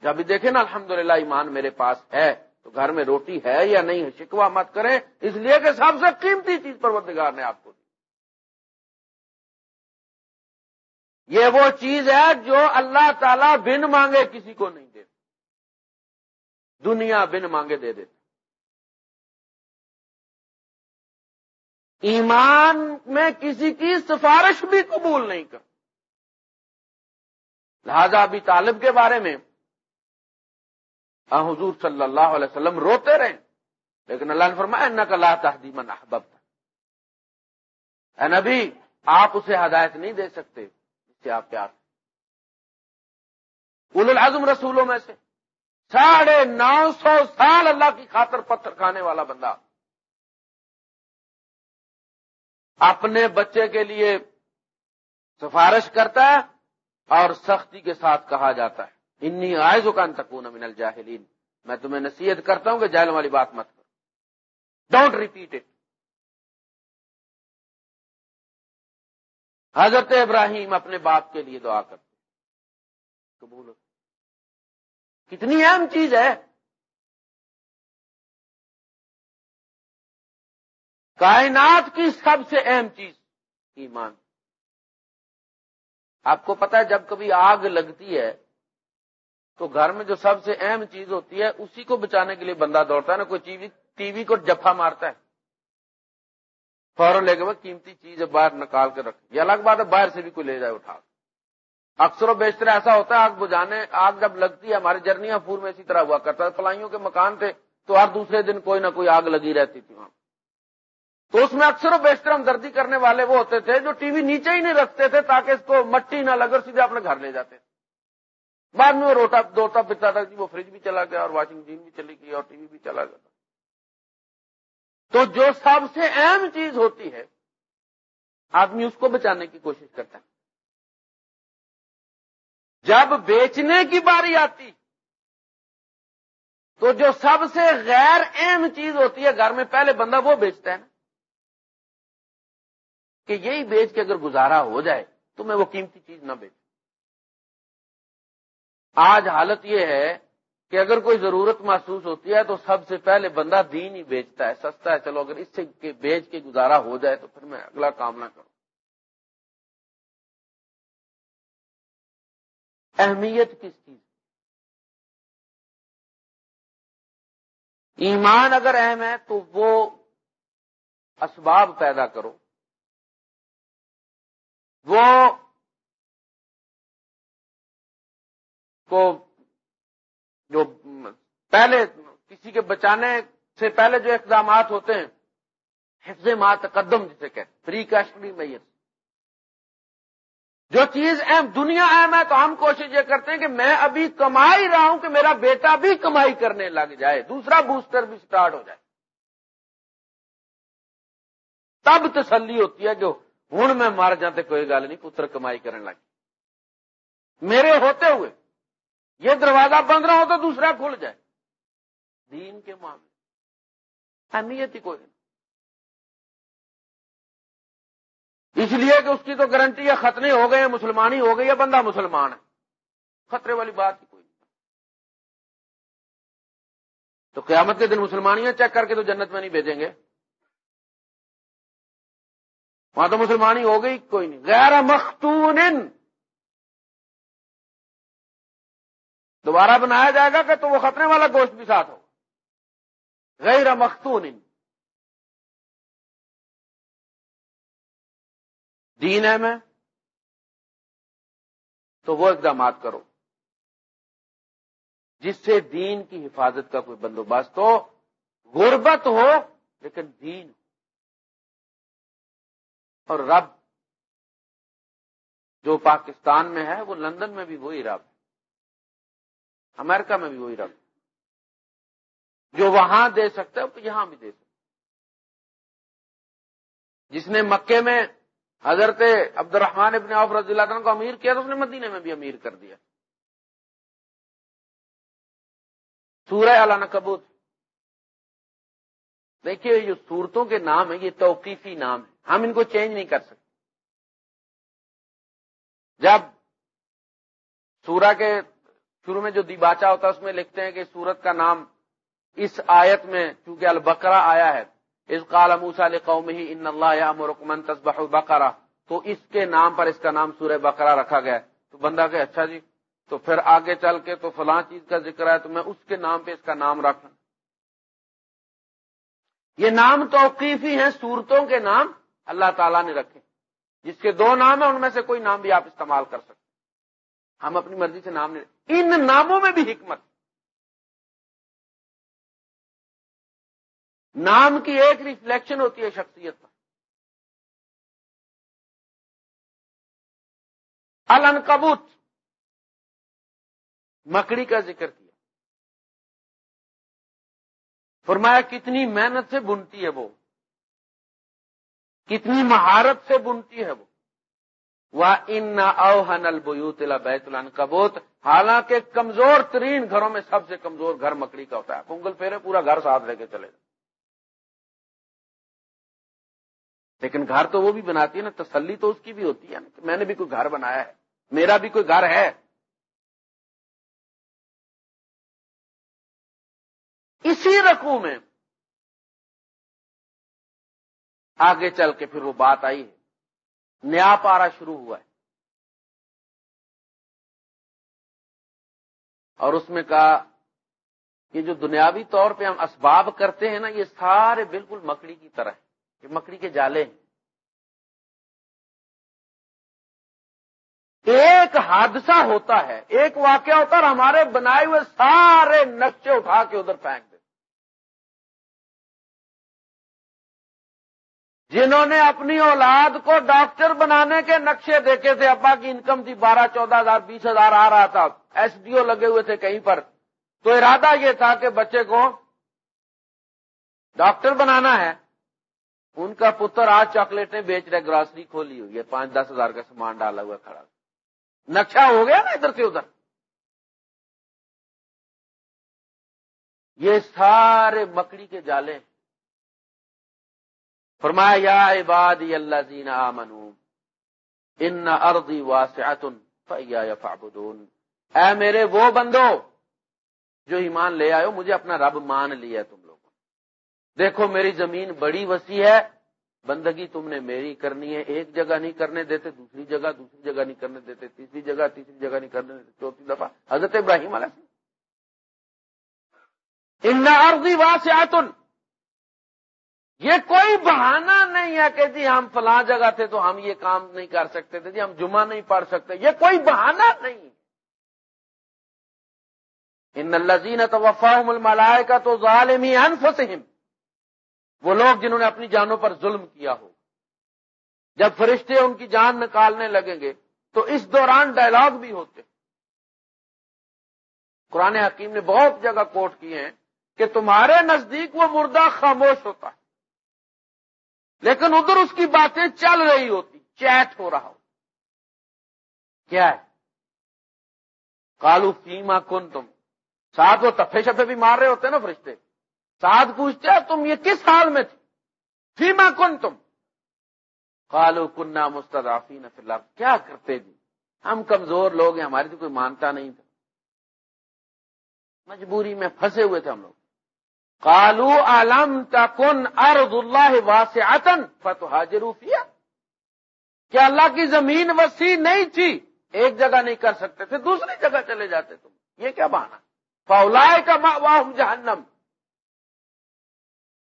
جب دیکھیں نا، الحمدللہ، ایمان میرے پاس ہے، تو گھر میں روٹی ہے یا نہیں ہے شکوا مت کریں۔ اس لیے کہ سب سے قیمتی چیز پروردگار نے آپ کو دی۔ یہ وہ چیز ہے جو اللہ تعالی بن مانگے کسی کو نہیں دے۔ دنیا بن مانگے دے دیتے ایمان میں کسی کی سفارش بھی قبول نہیں کر لہذا ابھی طالب کے بارے میں حضور صلی اللہ علیہ وسلم روتے رہے۔ لیکن اللہ نے فرمایا ان کا احباب اے نبی، آپ اسے ہدایت نہیں دے سکتے جس سے آپ پیار اول العظم رسولوں میں سے ساڑھے نو سو سال اللہ کی خاطر پتھر کھانے والا بندہ۔ اپنے بچے کے لیے سفارش کرتا ہے اور سختی کے ساتھ کہا جاتا ہے۔ انی آئز کا انتقون من الجاہلین۔ میں تمہیں نصیحت کرتا ہوں کہ جہل والی بات مت کرو۔ ڈونٹ ریپیٹ اٹ حضرت ابراہیم اپنے باپ کے لیے دعا کرتے قبول کتنی اہم چیز ہے۔ کائنات کی سب سے اہم چیز، ایمان۔ آپ کو پتا ہے، جب کبھی آگ لگتی ہے، تو گھر میں جو سب سے اہم چیز ہوتی ہے، اسی کو بچانے کے لیے بندہ دوڑتا ہے نا کوئی ٹی وی کو جفا مارتا ہے۔ فوراً لے کے وہ قیمتی چیز باہر نکال کے رکھ۔ یہ الگ بات ہے، باہر سے بھی کوئی لے جائے، اٹھا۔ اکثر و بیشتر ایسا ہوتا ہے، آگ بجانے آگ جب لگتی ہے ہمارے جرنیاں پور میں اسی طرح ہوا کرتا ہے پلائیوں کے مکان تھے، تو ہر دوسرے دن کوئی نہ کوئی آگ لگی رہتی تھی وہاں۔ تو اس میں اکثر و بیشتر ہمدردی کرنے والے وہ ہوتے تھے جو ٹی وی نیچے ہی نہیں رکھتے تھے تاکہ اس کو مٹی نہ لگ سیدھے اپنے گھر لے جاتے بعد میں وہ روٹا دوتا پتا تھا کہ وہ فریج بھی چلا گیا اور واشنگ مشین بھی چلی گئی اور ٹی وی بھی چلا گیا۔ تو جو سب سے اہم چیز ہوتی ہے، آدمی اس کو بچانے کی کوشش کرتا ہے۔ جب بیچنے کی باری آتی، تو جو سب سے غیر اہم چیز ہوتی ہے گھر میں، پہلے بندہ وہ بیچتا ہے نا۔ کہ یہی بیچ کے اگر گزارا ہو جائے تو میں وہ قیمتی چیز نہ بیچوں۔ آج حالت یہ ہے کہ اگر کوئی ضرورت محسوس ہوتی ہے تو سب سے پہلے بندہ دین ہی بیچتا ہے، سستا ہے، چلو اگر اس سے بیچ کے گزارا ہو جائے تو پھر میں اگلا کام نہ کروں۔ اہمیت کس چیز ایمان اگر اہم ہے تو وہ اسباب پیدا کرو۔ وہ کو جو پہلے کسی کے بچانے سے پہلے جو اقدامات ہوتے ہیں، حفظ ما تقدم جسے کہ فری کیشمری میت۔ جو چیز اہم، دنیا اہم ہے تو ہم کوشش یہ کرتے ہیں کہ میں ابھی کمائی رہا ہوں کہ میرا بیٹا بھی کمائی کرنے لگ جائے، دوسرا بوسٹر بھی سٹارٹ ہو جائے۔ تب تسلی ہوتی ہے جو ہوں میں مار جاتے کوئی گل نہیں، پتر کمائی کرنے لگی میرے ہوتے ہوئے، یہ دروازہ بند رہا ہو تو دوسرا کھل جائے۔ دین کے معاملے۔ اہمیت ہی کوئی نہیں۔ اس لیے کہ اس کی تو گارنٹی ہے، ختنے ہو گئے مسلمان ہی ہو گئی ہے، بندہ مسلمان ہے۔ خطرے والی بات ہی کوئی نہیں۔ تو قیامت کے دن مسلمانیاں چیک کر کے تو جنت میں نہیں بھیجیں گے۔ وہاں تو مسلمان ہی ہو گئی، کوئی نہیں۔ غیر مختون دوبارہ بنایا جائے گا کہ تو وہ خطرے والا گوشت بھی ساتھ ہو۔ غیر مختون دین ہے میں۔ تو وہ اقدامات کرو۔ جس سے دین کی حفاظت کا کوئی بندوبست ہو، غربت ہو، لیکن دین ہو۔ اور رب جو پاکستان میں ہے، وہ لندن میں بھی وہی رب امریکہ میں بھی وہی رب جو وہاں دے سکتا ہے، وہ یہاں بھی دے سکتا جس نے مکے میں حضرت عبد الرحمان ابن عوف رضی اللہ عنہ کو امیر کیا، تو اس نے مدینے میں بھی امیر کر دیا۔ سورہ علانہ کبوت دیکھیے جو صورتوں کے نام ہیں، یہ توقیفی نام ہے ہم ان کو چینج نہیں کر سکتے۔ جب سورہ کے شروع میں جو دیباچا ہوتا ہے، اس میں لکھتے ہیں کہ سورت کا نام اس آیت میں، چونکہ البقرہ آیا ہے اس قال موسا قوم ہی ان اللہ مرکمن تصبح البقرہ۔ تو اس کے نام پر اس کا نام سورہ بقرہ رکھا گیا تو بندہ کہ اچھا جی تو پھر آگے چل کے تو فلاں چیز کا ذکر ہے تو میں اس کے نام پہ اس کا نام رکھ یہ نام توقیفی ہیں، صورتوں کے نام اللہ تعالیٰ نے رکھے۔ جس کے دو نام ہیں، ان میں سے کوئی نام بھی آپ استعمال کر سکتے ہم اپنی مرضی سے نام نہیں ان ناموں میں بھی حکمت۔ نام کی ایک ریفلیکشن ہوتی ہے شخصیت پر۔ الن کبوت مکڑی کا ذکر کیا۔ فرمایا، کتنی محنت سے بنتی ہے وہ۔ کتنی مہارت سے بنتی ہے وہ۔ وہ ان اوہن البیوت بیت الن حالانکہ کمزور ترین گھروں میں سب سے کمزور گھر مکڑی کا ہوتا ہے۔ کنگل پھیرے پورا گھر ساتھ لے کے چلے لیکن گھر تو وہ بھی بناتی ہے نا، تسلی تو اس کی بھی ہوتی ہے نا کہ میں نے بھی کوئی گھر بنایا ہے۔ میرا بھی کوئی گھر ہے۔ اسی رقو میں آگے چل کے پھر وہ بات آئی ہے۔ نیا پارا شروع ہوا ہے۔ اور اس میں کہا کہ جو دنیاوی طور پہ ہم اسباب کرتے ہیں نا، یہ سارے بالکل مکڑی کی طرح ہیں۔ یہ مکڑی کے جالے ہیں۔ ایک حادثہ ہوتا ہے، ایک واقعہ ہوتا ہے اور ہمارے بنائے ہوئے سارے نقشے اٹھا کے ادھر پھینک جنہوں نے اپنی اولاد کو ڈاکٹر بنانے کے نقشے دیکھے تھے، ابا کی انکم تھی بارہ، چودہ ہزار، بیس ہزار، آ رہا تھا۔ ایس ڈی او لگے ہوئے تھے کہیں پر۔ تو ارادہ یہ تھا کہ بچے کو ڈاکٹر بنانا ہے۔ ان کا پتر آج چاکلیٹیں بیچ رہے گراسری کھولی ہوئی ہے۔ پانچ، دس ہزار کا سامان ڈالا ہوا کھڑا۔ نقشہ ہو گیا نا ادھر سے ادھر۔ یہ سارے مکڑی کے جالے فرمایا، یا عباد اللہ زینا منو ان اردی واسعتن فیا فعبدون اے میرے وہ بندو، جو ایمان لے آئے مجھے اپنا رب مان لیا تم لوگوں۔ دیکھو، میری زمین بڑی وسیع ہے، بندگی تم نے میری کرنی ہے، ایک جگہ نہیں کرنے دیتے، دوسری جگہ دوسری جگہ نہیں کرنے دیتے، تیسری جگہ تیسری جگہ نہیں کرنے دیتے، چوتھی دفعہ۔ حضرت ابراہیم علیہ ان عرضی واسعتن یہ کوئی بہانہ نہیں ہے کہ جی ہم فلاں جگہ تھے تو ہم یہ کام نہیں کر سکتے تھے جی ہم جمعہ نہیں پڑھ سکتے۔ یہ کوئی بہانہ نہیں۔ ان الزین تو وفاحم الملائے کا تو ظالمی انفسہم۔ وہ لوگ جنہوں نے اپنی جانوں پر ظلم کیا ہو۔ جب فرشتے ان کی جان نکالنے لگیں گے تو اس دوران ڈائلگ بھی ہوتے۔ قرآن حکیم نے بہت جگہ کوٹ کیے ہیں کہ تمہارے نزدیک وہ مردہ خاموش ہوتا۔ ہے لیکن ادھر اس کی باتیں چل رہی ہوتی چیٹ ہو رہا ہو کیا ہے؟ کالو فیما کن تم ساتھ وہ تفے شفے بھی مار رہے ہوتے نا فرشتے۔ ساتھ پوچھتے تم یہ کس حال میں تھے فیما کن تم کالو کنہ مستدافی نہ کیا کرتے جی؟ ہم کمزور لوگ ہیں، ہماری تو کوئی مانتا نہیں تھا۔ مجبوری میں پھنسے ہوئے تھے ہم لوگ۔ کالو عالم کا کن ارد اللہ واس فتح جروفیا کیا اللہ کی زمین وسیع نہیں تھی، ایک جگہ نہیں کر سکتے تھے، دوسری جگہ چلے جاتے تم یہ کیا بہانا فولائے کا واہ جہنم۔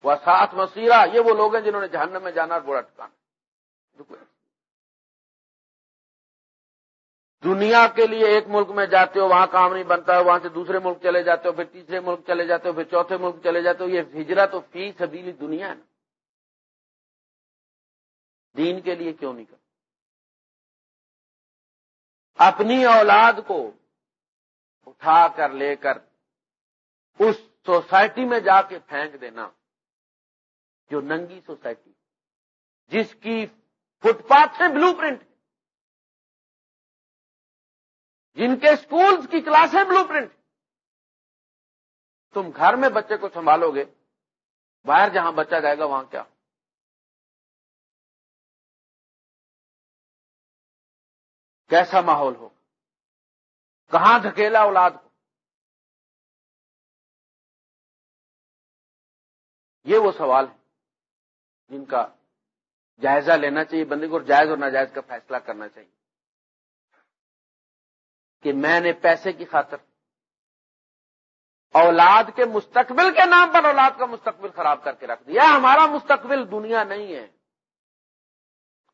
وہ ساتھ مسیرہ یہ وہ لوگ ہیں جنہوں نے جہنم میں جانا بڑا ٹکانا دنیا کے لیے ایک ملک میں جاتے ہو، وہاں کام نہیں بنتا ہے وہاں سے دوسرے ملک چلے جاتے ہو، پھر تیسرے ملک چلے جاتے ہو، پھر چوتھے ملک چلے جاتے ہو، یہ ہجرا تو فی سبیلی دنیا ہے نا۔ دین کے لیے کیوں نہیں کرتا اپنی اولاد کو اٹھا کر لے کر اس سوسائٹی میں جا کے پھینک دینا، جو ننگی سوسائٹی، جس کی فٹ پاتھ سے بلو پرنٹ جن کے اسکولس کی کلاسیں بلو پرنٹ۔ تم گھر میں بچے کو سنبھالو گے، باہر جہاں بچہ جائے گا وہاں کیا۔ کیسا ماحول ہو؟ کہاں دھکیلا اولاد کو؟ یہ وہ سوال ہے جن کا جائزہ لینا چاہیے بندے کو جائز اور ناجائز کا فیصلہ کرنا چاہیے۔ کہ میں نے پیسے کی خاطر اولاد کے مستقبل کے نام پر اولاد کا مستقبل خراب کر کے رکھ دیا۔ ہمارا مستقبل دنیا نہیں ہے۔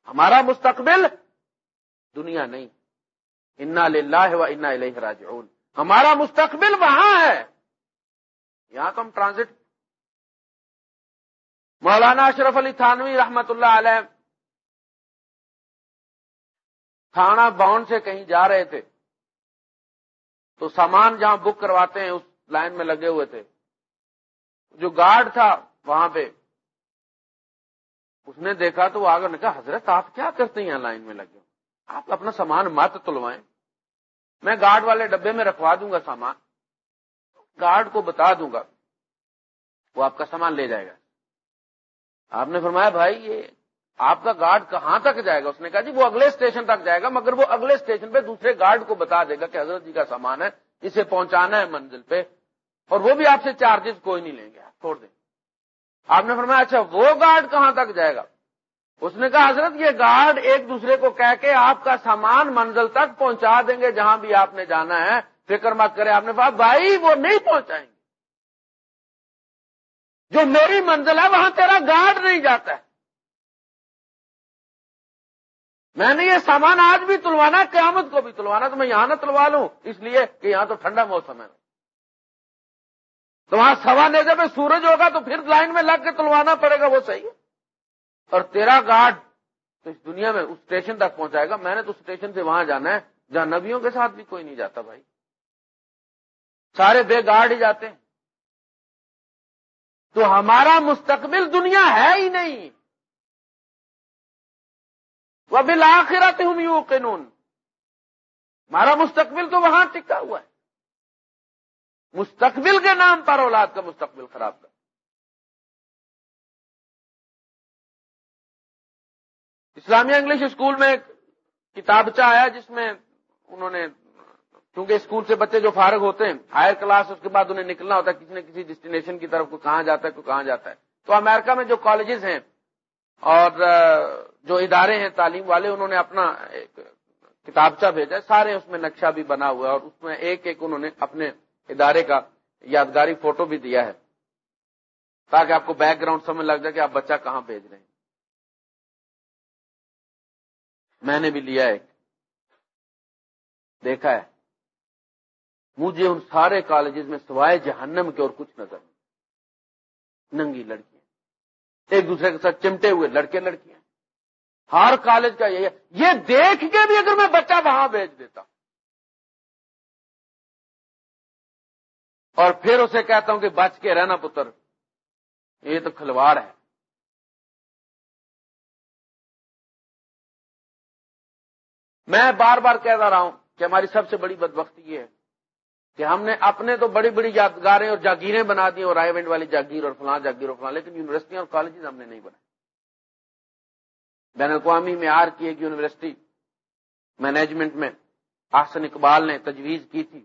ہمارا مستقبل دنیا نہیں۔ انا للہ و انا الہ راجعون۔ ہمارا مستقبل وہاں ہے۔ یہاں تو ہم ٹرانزٹ۔ مولانا اشرف علی تھانوی رحمت اللہ علیہ تھانہ باؤنڈ سے کہیں جا رہے تھے۔ تو سامان جہاں بک کرواتے ہیں، اس لائن میں لگے ہوئے تھے۔ جو گارڈ تھا وہاں پہ، اس نے دیکھا تو وہ آگے نے کہا، حضرت، آپ کیا کرتے ہیں لائن میں لگے آپ اپنا سامان مت تلوائیں۔ میں گارڈ والے ڈبے میں رکھوا دوں گا سامان۔ گارڈ کو بتا دوں گا۔ وہ آپ کا سامان لے جائے گا۔ آپ نے فرمایا، بھائی، یہ آپ کا گارڈ کہاں تک جائے گا؟ اس نے کہا جی وہ اگلے اسٹیشن تک جائے گا، مگر وہ اگلے اسٹیشن پہ دوسرے گارڈ کو بتا دے گا کہ حضرت جی کا سامان ہے، اسے پہنچانا ہے منزل پہ، اور وہ بھی آپ سے چارجز کوئی نہیں لیں گے چھوڑ دیں۔ آپ نے فرمایا اچھا وہ گارڈ کہاں تک جائے گا؟ اس نے کہا، حضرت، یہ گارڈ ایک دوسرے کو کہہ کے آپ کا سامان منزل تک پہنچا دیں گے، جہاں بھی آپ نے جانا ہے۔ فکر مت کرے آپ نے کہا بھائی، وہ نہیں پہنچائیں گے۔ جو میری منزل ہے، وہاں تیرا گارڈ نہیں جاتا ہے۔ میں نے یہ سامان آج بھی تلوانا قیامت کو بھی تلوانا تو میں یہاں نہ تلوا لوں۔ اس لیے کہ یہاں تو ٹھنڈا موسم ہے۔ تو وہاں سوا نیزے پہ سورج ہوگا تو پھر لائن میں لگ کے تلوانا پڑے گا، وہ صحیح ہے۔ اور تیرا گارڈ تو اس دنیا میں اس اسٹیشن تک پہنچائے گا۔ میں نے تو اسٹیشن سے وہاں جانا ہے، جہاں نبیوں کے ساتھ بھی کوئی نہیں جاتا بھائی۔ سارے بے گارڈ ہی جاتے ہیں۔ تو ہمارا مستقبل دنیا ہے ہی نہیں۔ وہ بلاخرت ہوں یوں قانون ہمارا مستقبل تو وہاں ٹکا ہوا ہے۔ مستقبل کے نام پر اولاد کا مستقبل خراب کر۔ اسلامیہ انگلش اسکول میں کتابچہ آیا جس میں انہوں نے کیونکہ اسکول سے بچے جو فارغ ہوتے ہیں، ہائر کلاس، اس کے بعد انہیں نکلنا ہوتا ہے، کسی نہ کسی ڈیسٹینیشن کی طرف کو کہاں جاتا ہے کوئی کہاں جاتا ہے۔ تو امریکہ میں جو کالجز ہیں اور جو ادارے ہیں تعلیم والے، انہوں نے اپنا کتابچہ بھیجا سارے اس میں نقشہ بھی بنا ہوا ہے اور اس میں ایک ایک انہوں نے اپنے ادارے کا یادگاری فوٹو بھی دیا ہے تاکہ آپ کو بیک گراؤنڈ سمجھ لگ جائے کہ آپ بچہ کہاں بھیج رہے ہیں۔ میں نے بھی لیا ایک، دیکھا ہے۔ مجھے ان سارے کالجز میں سوائے جہنم کے اور کچھ نظر نہیں۔ ننگی لڑکیاں۔ ایک دوسرے کے ساتھ چمٹے ہوئے لڑکے لڑکیاں۔ ہر کالج کا یہ یہ دیکھ کے بھی اگر میں بچہ وہاں بھیج دیتا۔ اور پھر اسے کہتا ہوں کہ بچ کے رہنا پتر، یہ تو کھلواڑ ہے۔ میں بار بار کہتا رہا ہوں کہ ہماری سب سے بڑی بدبختی یہ ہے کہ ہم نے اپنے تو بڑی بڑی یادگاریں اور جاگیریں بنا دی اور رائے والی جاگیر اور فلاں جاگیر اور فلاں، لیکن یونیورسٹیاں اور کالجز ہم نے نہیں بنائے بین الاقوامی معیار کی ایک یونیورسٹی مینجمنٹ میں آسن اقبال نے تجویز کی تھی۔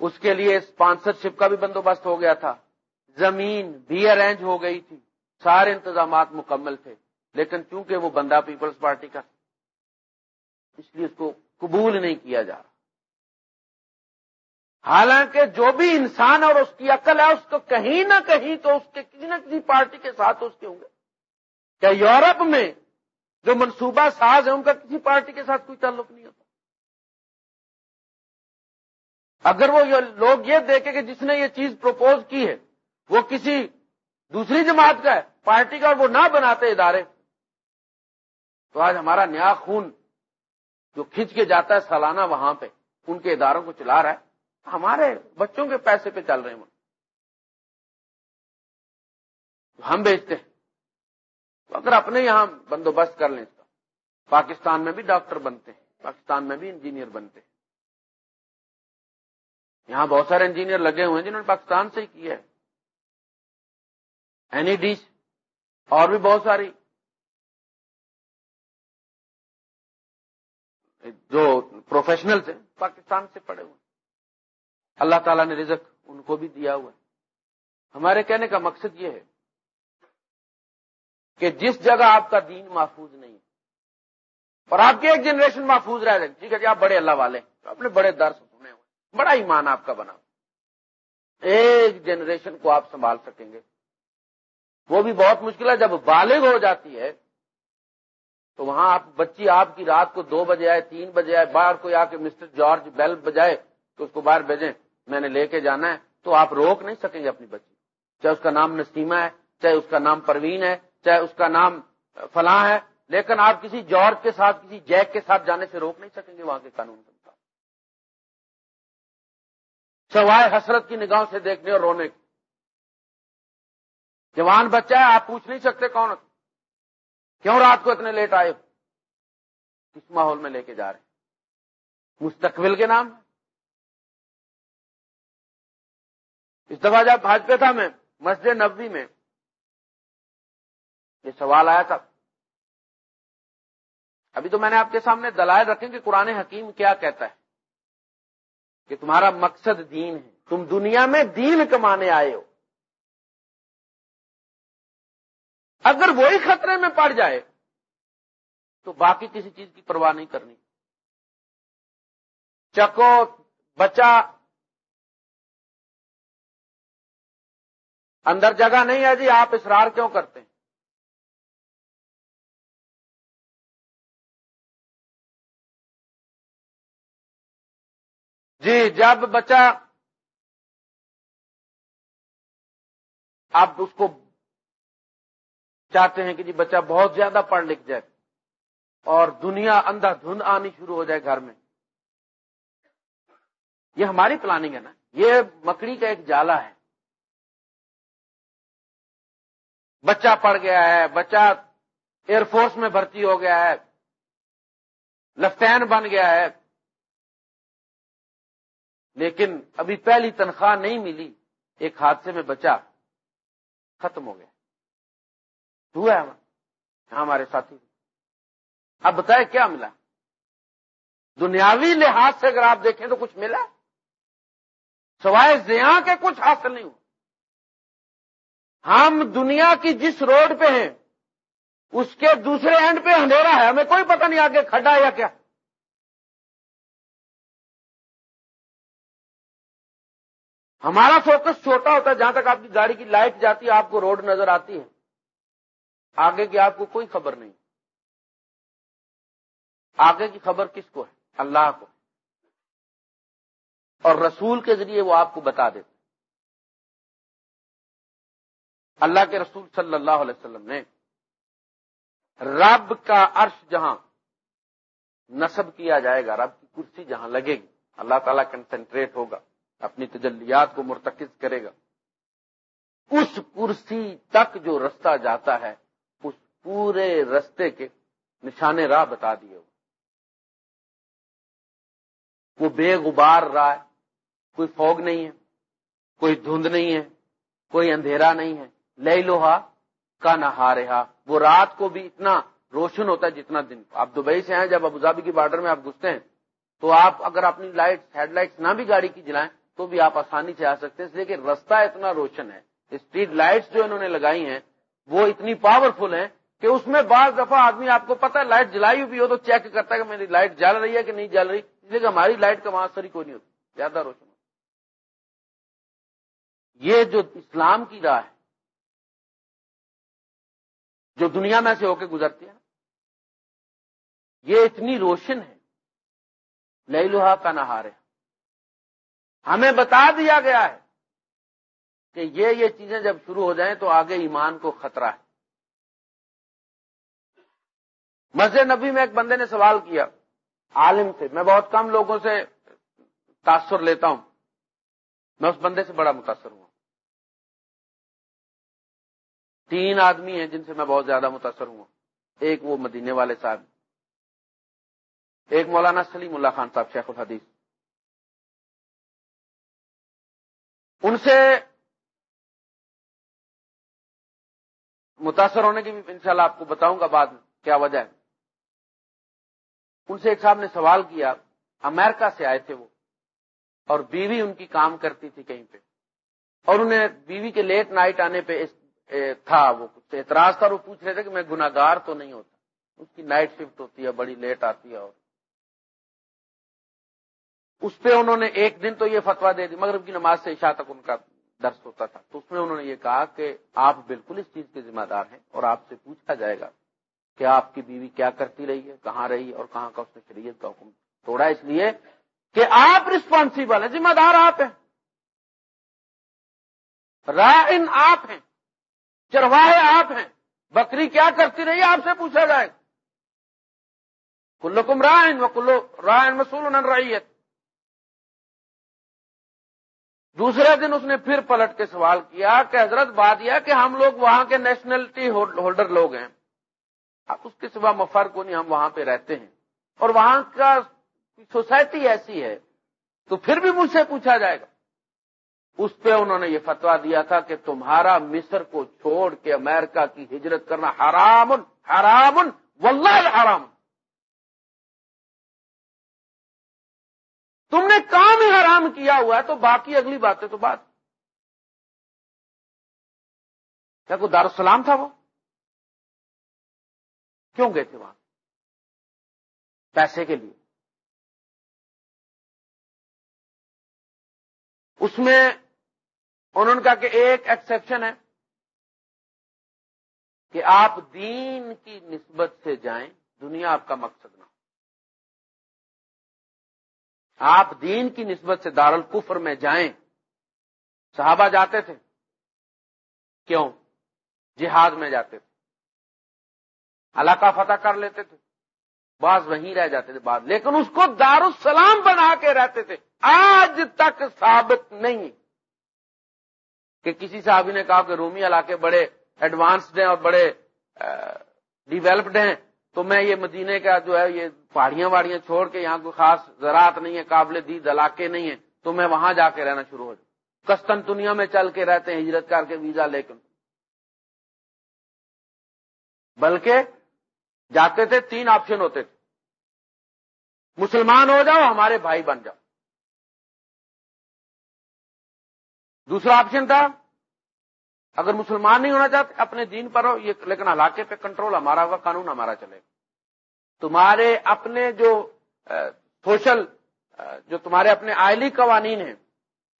اس کے لیے اسپانسرشپ کا بھی بندوبست ہو گیا تھا۔ زمین بھی ارینج ہو گئی تھی۔ سارے انتظامات مکمل تھے۔ لیکن چونکہ وہ بندہ پیپلز پارٹی کا اس لیے اس کو قبول نہیں کیا جا رہا۔ حالانکہ جو بھی انسان اور اس کی عقل ہے، اس کو کہیں نہ کہیں تو اس کے کسی نہ کسی پارٹی کے ساتھ اس کے ہوں گے۔ کیا یورپ میں جو منصوبہ ساز ہے ان کا کسی پارٹی کے ساتھ کوئی تعلق نہیں ہوتا؟ اگر وہ لوگ یہ دیکھیں کہ جس نے یہ چیز پروپوز کی ہے، وہ کسی دوسری جماعت کا ہے، پارٹی کا، اور وہ نہ بناتے ادارے، تو آج ہمارا نیا خون جو کھینچ کے جاتا ہے سالانہ وہاں پہ، ان کے اداروں کو چلا رہا ہے۔ ہمارے بچوں کے پیسے پہ چل رہے ہیں۔ ہم بیچتے ہیں۔ تو اگر اپنے یہاں بندوبست کر لیں تو۔ پاکستان میں بھی ڈاکٹر بنتے ہیں، پاکستان میں بھی انجینئر بنتے ہیں۔ یہاں بہت سارے انجینئر لگے ہوئے ہیں جنہوں نے پاکستان سے ہی کیا ہے۔ این ای ڈی اور بھی بہت ساری۔ جو پروفیشنل ہیں، پاکستان سے پڑے ہوئے اللہ تعالیٰ نے رزق ان کو بھی دیا ہوا ہے۔ ہمارے کہنے کا مقصد یہ ہے کہ جس جگہ آپ کا دین محفوظ نہیں اور آپ کی ایک جنریشن محفوظ رہ جائے، ٹھیک ہے جی آپ بڑے اللہ والے اپنے بڑے درس سنے ہوئے بڑا ایمان آپ کا بنا ایک جنریشن کو آپ سنبھال سکیں گے۔ وہ بھی بہت مشکل ہے، جب بالغ ہو جاتی ہے، تو وہاں آپ، بچی آپ کی رات کو دو بجے آئے، تین بجے آئے، باہر کوئی آ کے مسٹر جارج بیل بجائے، تو اس کو باہر بھیجیں، میں نے لے کے جانا ہے، تو آپ روک نہیں سکیں گے اپنی بچی۔ چاہے اس کا نام نسیمہ ہے، چاہے اس کا نام پروین ہے چاہے اس کا نام فلاں ہے، لیکن آپ کسی جارج کے ساتھ، کسی جیک کے ساتھ جانے سے روک نہیں سکیں گے، وہاں کے قانون کے ساتھ سوائے حسرت کی نگاہوں سے دیکھنے اور رونے کی۔ جوان بچہ ہے، آپ پوچھ نہیں سکتے کون کیوں رات کو اتنے لیٹ آئے کس ماحول میں لے کے جا رہے ہیں؟ مستقبل کے نام۔ اس دفعہ جب بھاجپہ تھا میں، مسجد نبوی میں یہ سوال آیا تھا۔ ابھی تو میں نے آپ کے سامنے دلائل رکھیں کہ قرآن حکیم کیا کہتا ہے کہ تمہارا مقصد دین ہے۔ تم دنیا میں دین کمانے آئے ہو۔ اگر وہی خطرے میں پڑ جائے تو باقی کسی چیز کی پرواہ نہیں کرنی۔ چکو، بچہ، اندر جگہ نہیں ہے جی آپ اسرار کیوں کرتے ہیں؟ جی جب بچہ آپ اس کو چاہتے ہیں کہ جی بچہ بہت زیادہ پڑھ لکھ جائے اور دنیا اندھا دھند آنی شروع ہو جائے گھر میں، یہ ہماری پلاننگ ہے نا؟ یہ مکڑی کا ایک جالا ہے۔ بچہ پڑھ گیا ہے، بچہ ایئر فورس میں بھرتی ہو گیا ہے، لفٹین بن گیا ہے۔ لیکن ابھی پہلی تنخواہ نہیں ملی، ایک حادثے میں بچہ ختم ہو گیا۔ ہوا ہے ہمارے ساتھی۔ اب بتائے کیا ملا؟ دنیاوی لحاظ سے اگر آپ دیکھیں تو کچھ ملا؟ سوائے زیاں کے کچھ حاصل نہیں ہو ہم دنیا کی جس روڈ پہ ہیں، اس کے دوسرے اینڈ پہ اندھیرا ہے، ہمیں کوئی پتہ نہیں آگے کھڈا یا کیا۔ ہمارا فوکس چھوٹا ہوتا ہے، جہاں تک آپ کی گاڑی کی لائٹ جاتی ہے، آپ کو روڈ نظر آتی ہے۔ آگے کی آپ کو کوئی خبر نہیں۔ آگے کی خبر کس کو ہے؟ اللہ کو۔ اور رسول کے ذریعے وہ آپ کو بتا دیتے اللہ کے رسول صلی اللہ علیہ وسلم نے رب کا عرش جہاں نصب کیا جائے گا، رب کی کرسی جہاں لگے گی، اللہ تعالیٰ کنسنٹریٹ ہوگا۔ اپنی تجلیات کو مرتکز کرے گا۔ اس کرسی تک جو رستہ جاتا ہے، اس پورے رستے کے نشانے راہ بتا دیے۔ وہ بے غبار راہ ہے۔ کوئی فوگ نہیں ہے، کوئی دھند نہیں ہے، کوئی اندھیرا نہیں ہے۔ لے لوہا کا نہ رہا وہ رات کو بھی اتنا روشن ہوتا ہے جتنا دن۔ آپ دبئی سے ہیں جب ابوظہبی کی بارڈر میں آپ گھستے ہیں، تو آپ اگر اپنی لائٹ ہیڈ لائٹ نہ بھی گاڑی کی جلائیں تو بھی آپ آسانی سے آ سکتے ہیں۔ اس لیے کہ رستہ اتنا روشن ہے، اسٹریٹ لائٹس جو انہوں نے لگائی ہیں، وہ اتنی پاورفل ہیں کہ اس میں بعض دفعہ آدمی آپ کو پتا ہے، لائٹ جلائی ہوئی ہو تو چیک کرتا ہے کہ میری لائٹ جل رہی ہے کہ نہیں جل رہی۔ اس لیے کہ ہماری لائٹ کا وہاں اثر ہی کوئی نہیں ہوتی زیادہ روشن یہ جو اسلام کی راہ ہے، جو دنیا میں سے ہو کے گزرتی ہے، یہ اتنی روشن ہے۔ لئی لوہا کا نہار ہے۔ ہمیں بتا دیا گیا ہے کہ یہ یہ چیزیں جب شروع ہو جائیں تو آگے ایمان کو خطرہ ہے۔ مسجد نبی میں ایک بندے نے سوال کیا، عالم سے میں بہت کم لوگوں سے تاثر لیتا ہوں۔ میں اس بندے سے بڑا متاثر ہوں تین آدمی ہیں جن سے میں بہت زیادہ متاثر ہوں ایک وہ مدینے والے صاحب، ایک مولانا سلیم اللہ خان صاحب، شیخ الحدیث۔ ان سے متاثر ہونے کی بھی انشاءاللہ آپ کو بتاؤں گا بعد کیا وجہ ہے۔ ان سے ایک صاحب نے سوال کیا، امریکہ سے آئے تھے وہ، اور بیوی ان کی کام کرتی تھی کہیں پہ۔ اور انہیں بیوی کے لیٹ نائٹ آنے پہ تھا وہ، کچھ اعتراض تھا وہ پوچھ رہے تھے کہ میں گناگار تو نہیں ہوتا۔ اس کی نائٹ شفٹ ہوتی ہے، بڑی لیٹ آتی ہے اور اس پہ انہوں نے ایک دن تو یہ فتوا دے دی، مغرب کی نماز سے عشاء تک ان کا درس ہوتا تھا۔ تو اس میں انہوں نے یہ کہا کہ آپ بالکل اس چیز کے ذمہ دار ہیں اور آپ سے پوچھا جائے گا کہ آپ کی بیوی کیا کرتی رہی ہے، کہاں رہی اور کہاں کا اس نے شریعت کا حکم توڑا۔ اس لیے کہ آپ رسپانسبل ہیں، ذمہ دار آپ ہیں۔ رائن آپ ہیں، چرواہے آپ ہیں۔ بکری کیا کرتی رہی آپ سے پوچھا جائے کلو کم رائن و کلو رائن مسول ریت دوسرے دن اس نے پھر پلٹ کے سوال کیا کہ حضرت بات یہ کہ ہم لوگ وہاں کے نیشنلٹی ہولڈر لوگ ہیں۔ اب اس کے سوا مفر کو نہیں، ہم وہاں پہ رہتے ہیں۔ اور وہاں کا سوسائٹی ایسی ہے، تو پھر بھی مجھ سے پوچھا جائے گا۔ اس پہ انہوں نے یہ فتوا دیا تھا کہ تمہارا مصر کو چھوڑ کے امریکہ کی ہجرت کرنا حرام حرام، واللہ حرام تم نے کام ہی حرام کیا ہوا ہے، تو باقی اگلی باتیں تو بات کیا کوئی دارالسلام تھا وہ؟ کیوں گئے تھے وہاں؟ پیسے کے لیے۔ اس میں انہوں نے کہا کہ ایک ایکسپشن ہے کہ آپ دین کی نسبت سے جائیں، دنیا آپ کا مقصد نہ ہو۔ آپ دین کی نسبت سے دارالکفر میں جائیں۔ صحابہ جاتے تھے۔ کیوں؟ جہاد میں جاتے تھے۔ علاقہ فتح کر لیتے تھے۔ بعض وہیں رہ جاتے تھے بعد لیکن اس کو دار السلام بنا کے رہتے تھے۔ آج تک ثابت نہیں۔ کہ کسی صحابی نے کہا کہ رومی علاقے بڑے ایڈوانسڈ ہیں اور بڑے ڈیولپڈ ہیں۔ تو میں یہ مدینے کا جو ہے یہ پہاڑیاں واڑیاں چھوڑ کے یہاں کوئی خاص زراعت نہیں ہے، قابل دید علاقے نہیں ہے تو میں وہاں جا کے رہنا شروع ہو جاؤں کستن دنیا میں چل کے رہتے ہیں، ہجرت کر کے ویزا لے کے۔ بلکہ جاتے تھے، تین آپشن ہوتے تھے۔ مسلمان ہو جاؤ، ہمارے بھائی بن جاؤ۔ دوسرا آپشن تھا اگر مسلمان نہیں ہونا چاہتے، اپنے دین پر ہو یہ لیکن علاقے پہ کنٹرول ہمارا ہوگا، قانون ہمارا چلے گا۔ تمہارے اپنے جو سوشل جو تمہارے اپنے آئلی قوانین ہیں،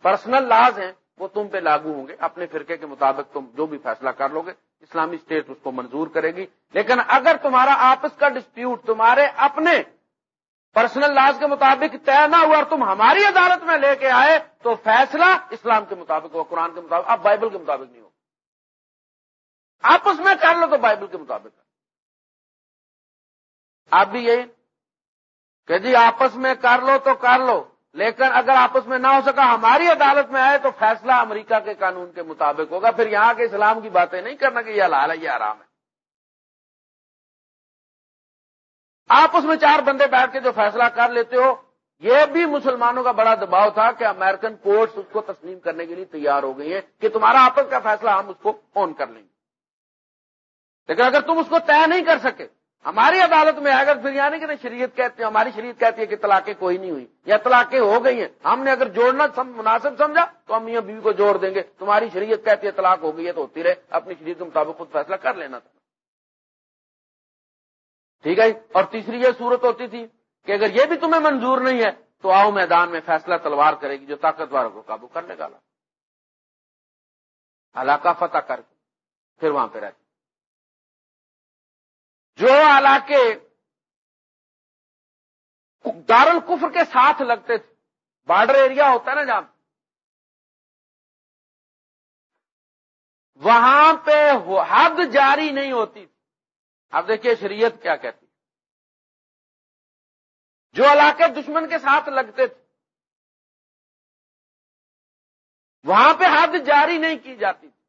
پرسنل لاز ہیں، وہ تم پہ لاگو ہوں گے۔ اپنے فرقے کے مطابق تم جو بھی فیصلہ کر لو گے، اسلامی اسٹیٹ اس کو منظور کرے گی۔ لیکن اگر تمہارا آپس کا ڈسپیوٹ تمہارے اپنے پرسنل لاز کے مطابق طے نہ ہوا اور تم ہماری عدالت میں لے کے آئے، تو فیصلہ اسلام کے مطابق ہو قرآن کے مطابق اب بائبل کے مطابق نہیں آپس میں کر لو تو بائبل کے مطابق آپ بھی یہی کہ جی آپس میں کر لو تو کر لو، لیکن اگر آپس میں نہ ہو سکا، ہماری عدالت میں آئے تو فیصلہ امریکہ کے قانون کے مطابق ہوگا۔ پھر یہاں کے اسلام کی باتیں نہیں کرنا کہ یہ حلال ہے، یہ آرام ہے۔ آپس میں چار بندے بیٹھ کے جو فیصلہ کر لیتے ہو، یہ بھی مسلمانوں کا بڑا دباؤ تھا کہ امریکن کورٹس اس کو تسلیم کرنے کے لیے تیار ہو گئی ہیں کہ تمہارا آپس کا فیصلہ ہم اس کو آن کر لیں گے۔ لیکن اگر تم اس کو طے نہیں کر سکے، ہماری عدالت میں اگر پھر یعنی کہ شریعت کہتے ہیں، ہماری شریعت کہتی ہے کہ طلاقیں کوئی نہیں ہوئی، یا طلاقیں ہو گئی ہیں، ہم نے اگر جوڑنا مناسب سمجھا، تو ہم میاں بیوی کو جوڑ دیں گے۔ تمہاری شریعت کہتی ہے طلاق ہو گئی ہے تو ہوتی رہے، اپنی شریعت کے مطابق خود فیصلہ کر لینا تھا۔ ٹھیک ہے؟ اور تیسری یہ صورت ہوتی تھی کہ اگر یہ بھی تمہیں منظور نہیں ہے، تو آؤ میدان میں فیصلہ تلوار کرے گی جو طاقتور کو قابو کرنے کا علاقہ فتح کر کے پھر وہاں پہ رہتے جو علاقے دار القفر کے ساتھ لگتے تھے، بارڈر ایریا ہوتا ہے نا جہاں وہاں پہ حد جاری نہیں ہوتی تھی۔ اب دیکھیے شریعت کیا کہتی جو علاقے دشمن کے ساتھ لگتے تھے، وہاں پہ حد جاری نہیں کی جاتی تھی۔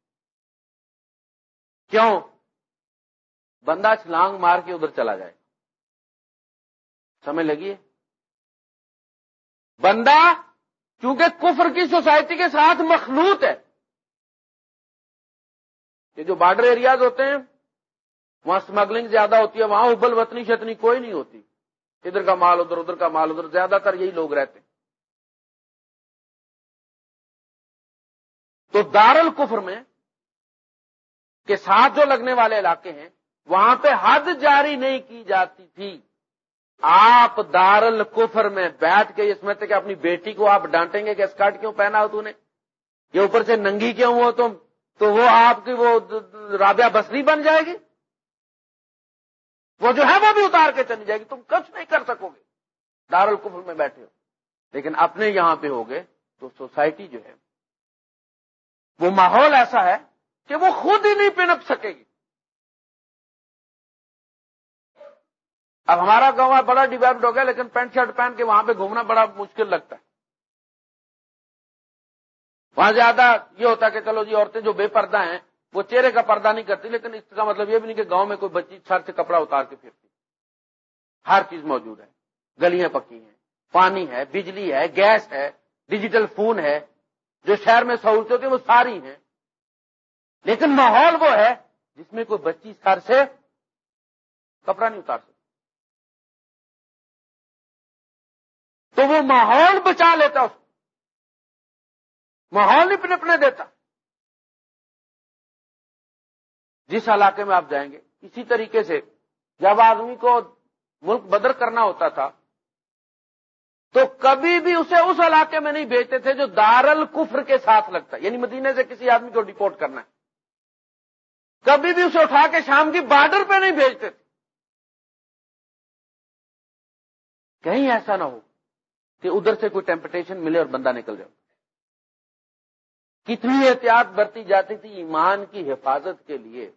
کیوں؟ بندہ چھلانگ مار کے ادھر چلا جائے۔ سمجھ لگی؟ بندہ کیونکہ کفر کی سوسائٹی کے ساتھ مخلوط ہے۔ یہ جو بارڈر ایریاز ہوتے ہیں، وہاں اسمگلنگ زیادہ ہوتی ہے، وہاں ابل وطنی شتنی کوئی نہیں ہوتی۔ ادھر کا مال ادھر ادھر کا مال ادھر، زیادہ تر یہی لوگ رہتے ہیں۔ تو دار الکفر میں کے ساتھ جو لگنے والے علاقے ہیں وہاں پہ حد جاری نہیں کی جاتی تھی۔ آپ دار الکفر میں بیٹھ کے اس میں کہ اپنی بیٹی کو آپ ڈانٹیں گے کہ اسکرٹ کیوں پہنا ہو تو نے؟ یہ اوپر سے ننگی کیوں ہو تم؟ تو وہ آپ کی وہ رابعہ بسری بن جائے گی؟ وہ جو ہے وہ بھی اتار کے چلی جائے گی۔ تم کچھ نہیں کر سکو گے۔ دار الکفر میں بیٹھے ہو۔ لیکن اپنے یہاں پہ ہوگے تو سوسائٹی جو ہے وہ ماحول ایسا ہے کہ وہ خود ہی نہیں پنپ سکے گی۔ اب ہمارا گاؤں بڑا ڈیولپڈ ہو گیا، لیکن پینٹ شرٹ پہن کے وہاں پہ گھومنا بڑا مشکل لگتا ہے۔ وہاں زیادہ یہ ہوتا ہے کہ چلو جی عورتیں جو بے پردہ ہیں، وہ چہرے کا پردہ نہیں کرتی، لیکن اس کا مطلب یہ بھی نہیں کہ گاؤں میں کوئی بچی سر سے کپڑا اتار کے پھرتی۔ ہر چیز موجود ہے۔ گلیاں پکی ہیں، پانی ہے، بجلی ہے، گیس ہے، ڈیجیٹل فون ہے۔ جو شہر میں سہولتیں ہوتی ہیں، وہ ساری ہیں۔ لیکن ماحول وہ ہے جس میں کوئی بچی سر سے کپڑا نہیں اتار سکتی۔ تو وہ ماحول بچا لیتا اس ماحول نہیں پنپنے دیتا۔ جس علاقے میں آپ جائیں گے، اسی طریقے سے جب آدمی کو ملک بدر کرنا ہوتا تھا، تو کبھی بھی اسے اس علاقے میں نہیں بھیجتے تھے جو دار الکفر کے ساتھ لگتا یعنی مدینے سے کسی آدمی کو ڈپورٹ کرنا ہے۔ کبھی بھی اسے اٹھا کے شام کی بارڈر پہ نہیں بھیجتے تھے۔ کہیں ایسا نہ ہو۔ کہ ادھر سے کوئی ٹیمپٹیشن ملے اور بندہ نکل جائے۔ کتنی احتیاط برتی جاتی تھی ایمان کی حفاظت کے لیے۔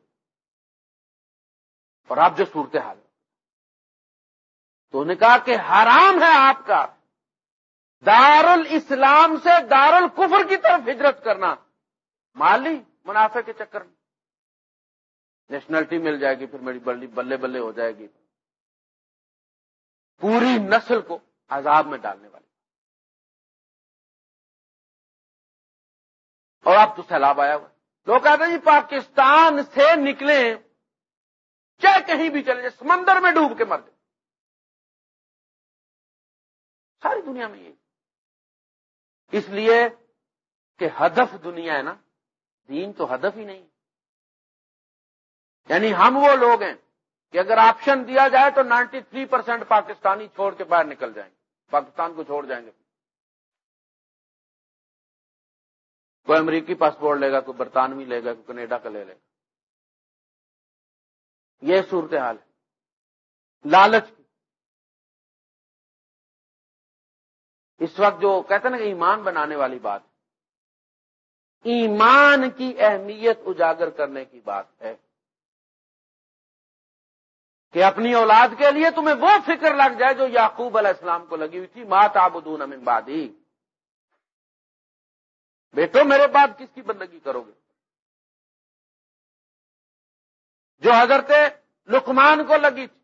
اور آپ جو صورتحال تو نے کہا کہ حرام ہے آپ کا دار الاسلام سے دار الکفر کی طرف ہجرت کرنا۔ مالی منافع کے چکر میں۔ نیشنلٹی مل جائے گی، پھر میری بلی بلے بلے ہو جائے گی۔ پوری نسل کو عذاب میں ڈالنے والی اور اب تو سیلاب آیا ہوا۔ لوگ کہتے ہیں جی پاکستان سے نکلے، چاہے کہیں بھی چلے جائے، سمندر میں ڈوب کے مر گئے ساری دنیا میں یہ۔ اس لیے کہ ہدف دنیا ہے نا، دین تو ہدف ہی نہیں۔ یعنی ہم وہ لوگ ہیں کہ اگر آپشن دیا جائے تو نائنٹی تھری پرسینٹ پاکستانی چھوڑ کے باہر نکل جائیں۔ گے پاکستان کو چھوڑ جائیں گے۔ کوئی امریکی پاسپورٹ لے گا، کوئی برطانوی لے گا، کوئی کینیڈا کا لے لے گا۔ یہ صورتحال ہے۔ لالچ کی۔ اس وقت جو کہتے ہیں نا کہ ایمان بنانے والی بات ایمان کی اہمیت اجاگر کرنے کی بات ہے۔ کہ اپنی اولاد کے لیے تمہیں وہ فکر لگ جائے جو یعقوب علیہ السلام کو لگی ہوئی تھی مات آبدون امن بادی بیٹو، میرے بعد کس کی بندگی کرو گے؟ جو حضرت لکمان کو لگی تھی۔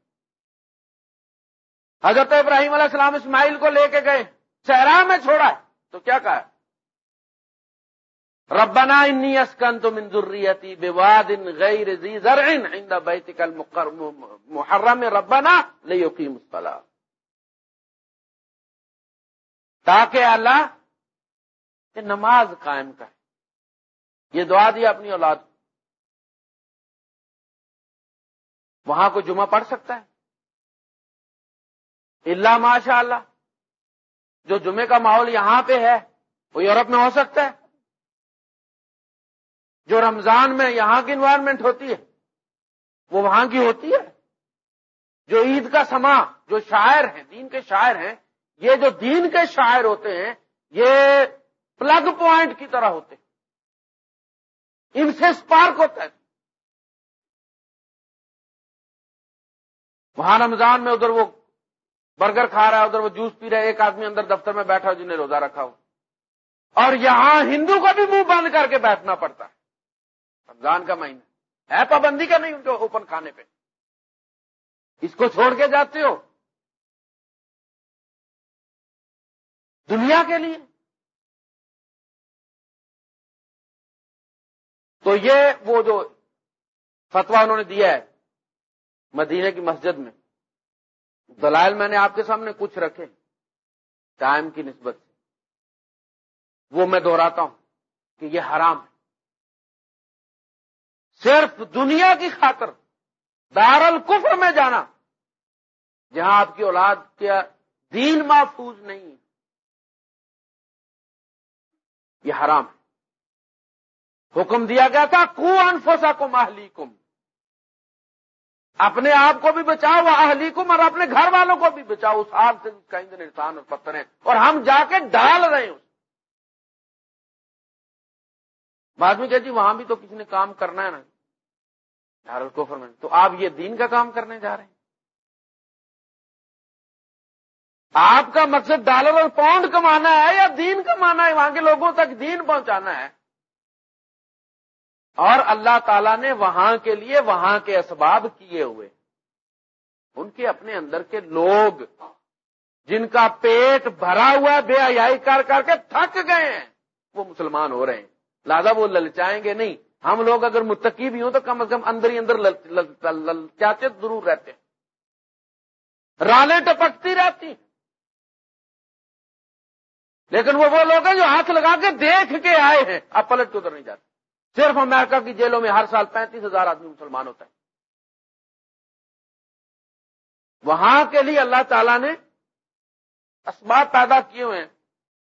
حضرت ابراہیم علیہ السلام اسماعیل کو لے کے گئے۔ صحرا میں چھوڑا ہے۔ تو کیا کہا؟ ربنا انی اسکن تو منظوریتی بے واد ان غیر بیتک المحرم ربنا لیقیم الصلاة. تاکہ اللہ کہ نماز قائم کرے. یہ دعا دی اپنی اولاد وہاں کو جمعہ پڑھ سکتا ہے؟ اللہ ماشاء اللہ جو جمعے کا ماحول یہاں پہ ہے، وہ یورپ میں ہو سکتا ہے؟ جو رمضان میں یہاں کی انوائرمنٹ ہوتی ہے، وہ وہاں کی ہوتی ہے۔ جو عید کا سما جو شاعر ہیں، دین کے شاعر ہیں، یہ جو دین کے شاعر ہوتے ہیں، یہ پلگ پوائنٹ کی طرح ہوتے ان سے اسپارک ہوتا ہے۔ وہاں رمضان میں ادھر وہ برگر کھا رہا ہے، ادھر وہ جوس پی رہا ہے، ایک آدمی اندر دفتر میں بیٹھا ہو جنہیں روزہ رکھا ہو۔ اور یہاں ہندو کو بھی منہ بند کر کے بیٹھنا پڑتا ہے۔ رمضان کا مہینہ۔ ہے پابندی کا نہیں ان کے اوپن کھانے پہ۔ اس کو چھوڑ کے جاتے ہو۔ دنیا کے لیے۔ تو یہ وہ جو فتوا انہوں نے دیا ہے مدینے کی مسجد میں، دلائل میں نے آپ کے سامنے کچھ رکھے، ٹائم کی نسبت سے۔ وہ میں دہراتا ہوں کہ یہ حرام ہے۔ صرف دنیا کی خاطر دار الکفر میں جانا۔ جہاں آپ کی اولاد کیا دین محفوظ نہیں یہ حرام ہے۔ حکم دیا گیا تھا کو انفوسا کو ماہلی کم اپنے آپ کو بھی بچاؤ اہلی کم اور اپنے گھر والوں کو بھی بچاؤ۔ اس آگ سے کہیں دن انسان اور پتھر ہیں۔ اور ہم جا کے ڈال رہے ہیں۔ بعد میں کہ جی وہاں بھی تو کسی نے کام کرنا ہے نا۔ کوفر میں تو آپ یہ دین کا کام کرنے جا رہے ہیں۔ آپ کا مقصد ڈالر اور پاؤنڈ کمانا ہے یا دین کمانا ہے؟ وہاں کے لوگوں تک دین پہنچانا ہے۔ اور اللہ تعالی نے وہاں کے لیے وہاں کے اسباب کیے ہوئے۔ ان کے اپنے اندر کے لوگ جن کا پیٹ بھرا ہوا بے حیائی کر کر کے تھک گئے ہیں، وہ مسلمان ہو رہے ہیں۔ لہذا وہ للچائیں گے نہیں۔ ہم لوگ اگر متقی بھی ہوں تو کم از کم اندر ہی اندر للچاتے ضرور رہتے ہیں۔ رالیں ٹپکتی رہتی لیکن وہ وہ لوگ ہیں جو ہاتھ لگا کے دیکھ کے آئے ہیں، اب پلٹ کے ادھر نہیں جاتے۔ صرف امریکہ کی جیلوں میں ہر سال پینتیس ہزار آدمی مسلمان ہوتا ہے وہاں کے لیے اللہ تعالی نے اسباب پیدا کیے ہوئے ہیں۔